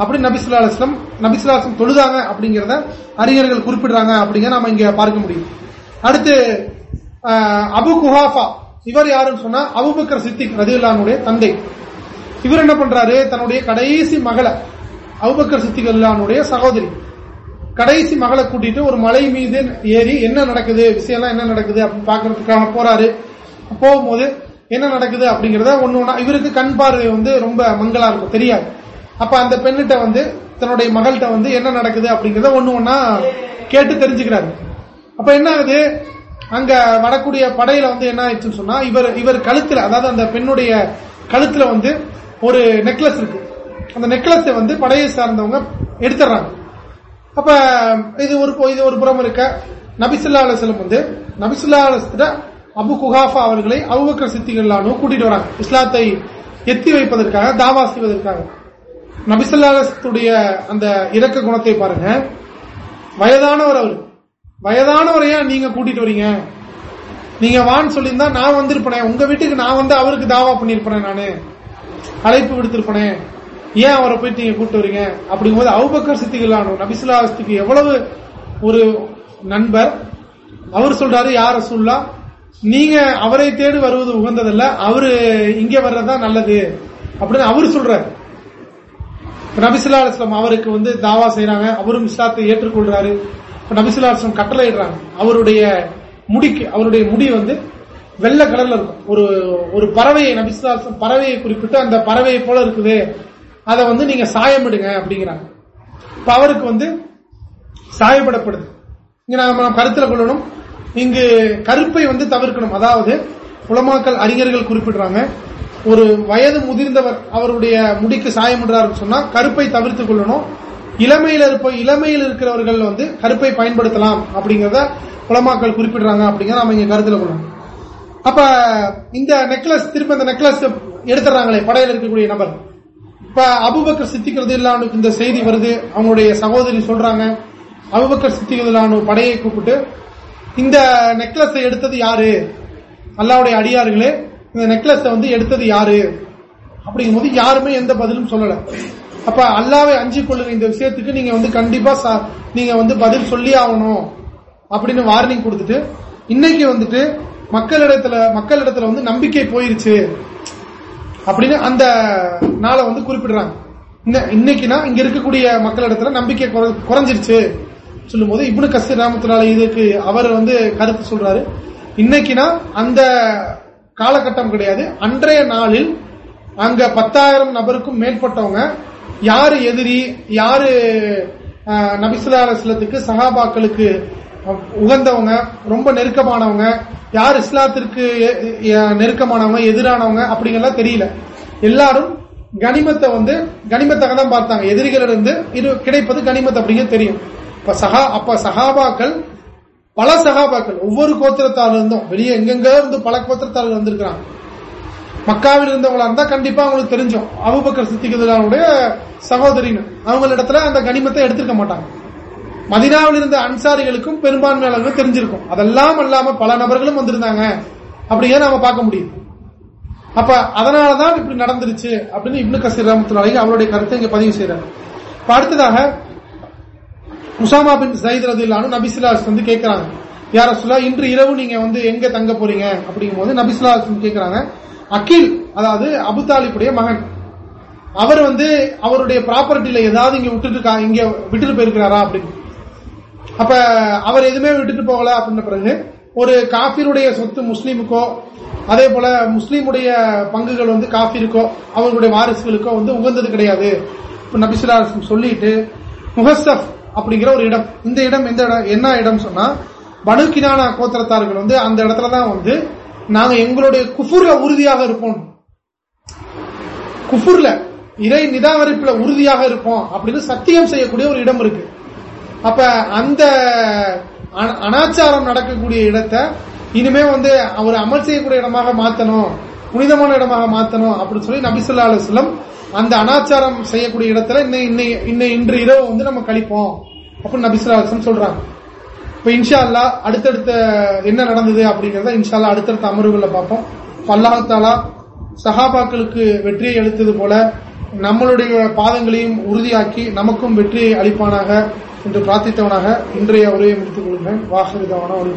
அப்படி நபிசுல்லா அலுவலம் நபிசுல்லா அலுவலம் தொழுதாங்க அப்படிங்கறத அறிஞர்கள் குறிப்பிடுறாங்க அப்படிங்கிற நாம இங்க பார்க்க முடியும். அடுத்து அபு குஹாஃபா இவர் யாருன்னு சொன்னா அபுபக்கர் சித்திக் ரதியுல்லானுடைய தந்தை. இவர் என்ன பண்றாரு? தன்னுடைய கடைசி மகளை அவுபக்கர் சித்திகல்லானுடைய சகோதரி கடைசி மகளை கூட்டிட்டு ஒரு மலை மீது ஏறி என்ன நடக்குது? விஷயம் என்ன நடக்குது? அப்படின்னு பாக்குறதுக்காக போறாரு. போகும்போது என்ன நடக்குது அப்படிங்கறத ஒன்னு ஒண்ணா இவருக்கு கண் பார்வை வந்து ரொம்ப மங்களா இருக்கும் தெரியாது. அப்ப அந்த பெண்ணிட்ட வந்து தன்னுடைய மகள்கிட்ட வந்து என்ன நடக்குது அப்படிங்கறத ஒண்ணு ஒன்னா கேட்டு தெரிஞ்சுக்கிறாரு. அப்ப என்ன ஆகுது? அங்க வரக்கூடிய படையில வந்து என்ன ஆயிடுச்சுன்னு சொன்னா இவர் இவர் கழுத்துல அதாவது அந்த பெண்ணுடைய கழுத்துல வந்து ஒரு நெக்லஸ் இருக்கு. அந்த நெக்லஸை வந்து படையை சார்ந்தவங்க எடுத்துறாங்க அப்ப இது ஒரு இது ஒரு புறம் இருக்க நபிசுல்லா அலுவலம் வந்து நபிசுல்லா அலுவலத்துல அபு குஹாஃபா அவர்களை அவுபக்கர் சித்திகளானு கூட்டிட்டு வராங்க. இஸ்லாத்தை எத்தி வைப்பதற்காக தாவா செய்வதற்காக. நபிசுல்லாத்துடைய அந்த இறக்க குணத்தை பாருங்க. வயதானவர் அவர். வயதானவரையா நீங்க கூட்டிட்டு வரீங்க? நீங்க வான்னு சொல்லியிருந்தா நான் வந்திருப்பேன். உங்க வீட்டுக்கு நான் வந்து அவருக்கு தாவா பண்ணிருப்பேன் நானு. அழைப்பு விடுத்திருப்பேன். ஏன் அவரை போயிட்டு நீங்க கூப்பிட்டு வரீங்க? அப்படிங்கும்போது அவுபக்கர் சித்திகளானோ நபிசுல்லாஸ்துக்கு எவ்வளவு ஒரு நண்பர். அவர் சொல்றாரு யார சொல்லா நீங்க அவரை தேடி வருவது உகந்ததல்ல. அவரு இங்க வர்றதுதான் நல்லது. அப்படின்னு அவரு சொல்றாரு. நபிசுல்லா அலுவலம் அவருக்கு வந்து தாவா செய்யறாங்க அவரும் இஸ்லாத்தை ஏற்றுக்கொள்றாரு. நபிசுல்லா அலுவலம் கட்டளை இடுறாங்க அவருடைய முடிக்கு அவருடைய முடி வந்து வெள்ளை கலர்ல இருக்கும். ஒரு ஒரு பறவையை நபிசுல்லா அலுவலம் பறவையை குறிப்பிட்டு அந்த பறவையை போல இருக்குது. அதை வந்து நீங்க சாயமிடுங்க அப்படிங்கிறாங்க. இப்ப அவருக்கு வந்து சாயப்படப்படுது. இங்க நாம கருத்துல கொள்ளணும். இங்கு கருப்பை வந்து தவிர்க்கணும். அதாவது உலமாக்கல் அறிஞர்கள் குறிப்பிடுறாங்க. ஒரு வயது முதிர்ந்தவர் அவருடைய முடிக்கு சாயமிடுறாருன்னு சொன்னா கருப்பை தவிர்த்துக் கொள்ளணும். இளமையில இருப்ப இளமையில் இருக்கிறவர்கள் வந்து கருப்பை பயன்படுத்தலாம் அப்படிங்கறத உலமாக்கள் குறிப்பிடுறாங்க அப்படிங்கிற நம்ம இங்க கருத்துல கொள்ளணும். அப்ப இந்த நெக்லஸ் திரும்ப இந்த நெக்லஸ் எடுத்துறாங்களே படையில் இருக்கக்கூடிய நபர். இப்ப அபுபக்கர் சித்திக்கிறது இல்லாமல் இந்த செய்தி வருது அவங்களுடைய சகோதரி சொல்றாங்க. அபுபக்கர் சித்திக்கிறது இல்லாம படையை கூப்பிட்டு இந்த நெக்லஸை எடுத்தது யாரு? அல்லாவுடைய அடியார்களே இந்த நெக்லஸை வந்து எடுத்தது யாரு? அப்படிங்கும் போது யாருமே எந்த பதிலும் சொல்லல. அப்ப அல்லாவை அஞ்சு கொள்ளுங்க இந்த விஷயத்துக்கு நீங்க வந்து கண்டிப்பா நீங்க வந்து பதில் சொல்லி ஆகணும் அப்படின்னு வார்னிங் கொடுத்துட்டு இன்னைக்கு வந்துட்டு மக்களிடத்துல மக்களிடத்துல வந்து நம்பிக்கை போயிருச்சு அப்படின்னு அந்த நாளை வந்து குறிப்பிடுறாங்க. இன்னைக்குனா இங்க இருக்கக்கூடிய மக்களிடத்துல நம்பிக்கை குறைஞ்சிருச்சு சொல்லும் போது இப்னு கசீர் ராமத்தினால இதுக்கு அவர் வந்து கருத்து சொல்றாரு. இன்னைக்குனா அந்த காலகட்டம் கிடையாது. அன்றைய நாளில் அங்க பத்தாயிரம் நபருக்கும் மேற்பட்டவங்க யாரு எதிரி யாரு நபிசுல்லா அலுவலத்துக்கு சகாபாக்களுக்கு உகந்தவங்க ரொம்ப நெருக்கமானவங்க யார் இஸ்லாத்திற்கு நெருக்கமானவங்க எதிரானவங்க அப்படிங்கலாம் தெரியல. எல்லாரும் கனிமத்தை வந்து கனிமத்தாக தான் பார்த்தாங்க. எதிரிகளிலிருந்து இரு கிடைப்பது கனிமத் அப்படிங்க தெரியும். இப்ப சகா அப்ப சகாபாக்கள் பல சகாபாக்கள் ஒவ்வொரு கோத்திரத்தால் இருந்தும் வெளியே எங்கெங்க இருந்து பல கோத்திரத்தார்கள் வந்திருக்கிறாங்க. மக்காவில் இருந்தவங்களா இருந்தா கண்டிப்பா அவங்களுக்கு தெரிஞ்சோம். அபுபக்கர் சித்திகதுடைய சகோதரின்னு. அவங்களிடத்துல அந்த கனிமத்தை எடுத்திருக்க மாட்டாங்க. மதினாவில் இருந்த அன்சாரிகளுக்கும் பெரும்பான்மையாளர்களும் தெரிஞ்சிருக்கும். அதெல்லாம் அல்லாம பல நபர்களும் வந்திருந்தாங்க. அப்படிங்கிற நாம பார்க்க முடியும். அப்ப அதனாலதான் இப்படி நடந்துருச்சு அப்படின்னு இப்னு கசீர் ரமத்துலாலையும் அவருடைய கருத்தை இங்க பதிவு செய்யறாங்க அடுத்ததாக உசாமா பின் சயித் ரதில்லானு நபிசுல்லா வந்து கேட்கிறாங்க யார சொல்லா இன்று இரவு நீங்க வந்து எங்க தங்க போறீங்க? அப்படிங்கும் போது நபிசுல்லா கேட்கிறாங்க அகில் அதாவது அபுதாலிப்புடைய மகன் அவர் வந்து அவருடைய ப்ராப்பர்ட்டியில ஏதாவது இங்க விட்டுட்டு இங்க விட்டுட்டு போயிருக்கிறாரா அப்படின்னு. அப்ப அவர் எதுவுமே விட்டுட்டு போகல அப்படின்ற பிறகு ஒரு காபிருடைய சொத்து முஸ்லீமுக்கோ அதே போல முஸ்லீமுடைய பங்குகள் வந்து காபிருக்கோ அவர்களுடைய வாரிசுகளுக்கோ வந்து உகந்தது கிடையாது. நபிசுல்லா சொல்லிட்டு முகசப் அப்படிங்கிற ஒரு இடம். இந்த இடம் எந்த இடம் என்ன இடம் சொன்னா பனுக்கினான கோத்திரத்தார்கள் வந்து அந்த இடத்துலதான் வந்து நாங்க எங்களுடைய குஃபுர்ல உறுதியாக இருப்போம். குஃபுர்ல இறை நிதாகரிப்புல உறுதியாக இருப்போம் அப்படின்னு சத்தியம் செய்யக்கூடிய ஒரு இடம் இருக்கு. அப்ப அந்த அனாச்சாரம் நடக்கக்கூடிய இடத்தை இனிமே வந்து அவர் அமல் செய்யக்கூடிய இடமாக மாத்தணும் புனிதமான இடமாக மாத்தணும் அப்படின்னு சொல்லி நபிசுல்லா அலுவலம் அந்த அனாச்சாரம் செய்யக்கூடிய இடத்துல இன்னை இன்று இரவு வந்து நம்ம கழிப்போம். அப்படின்னு நபிசுல்லா சொல்றாங்க. இப்ப இன்ஷா அல்லா அடுத்தடுத்த என்ன நடந்தது அப்படிங்கறத இன்ஷா அல்லா அடுத்தடுத்த அமர்வுகளை பார்ப்போம். அல்லாஹாலா சஹாபாக்களுக்கு வெற்றியை எழுத்தது போல நம்மளுடைய பாதங்களையும் உறுதியாக்கி நமக்கும் வெற்றியை அளிப்பானாக என்று பிரார்த்தித்தவனாக இன்றைய உரையை முடித்துக் கொள்கிறேன். வாசவிதமான ஒரு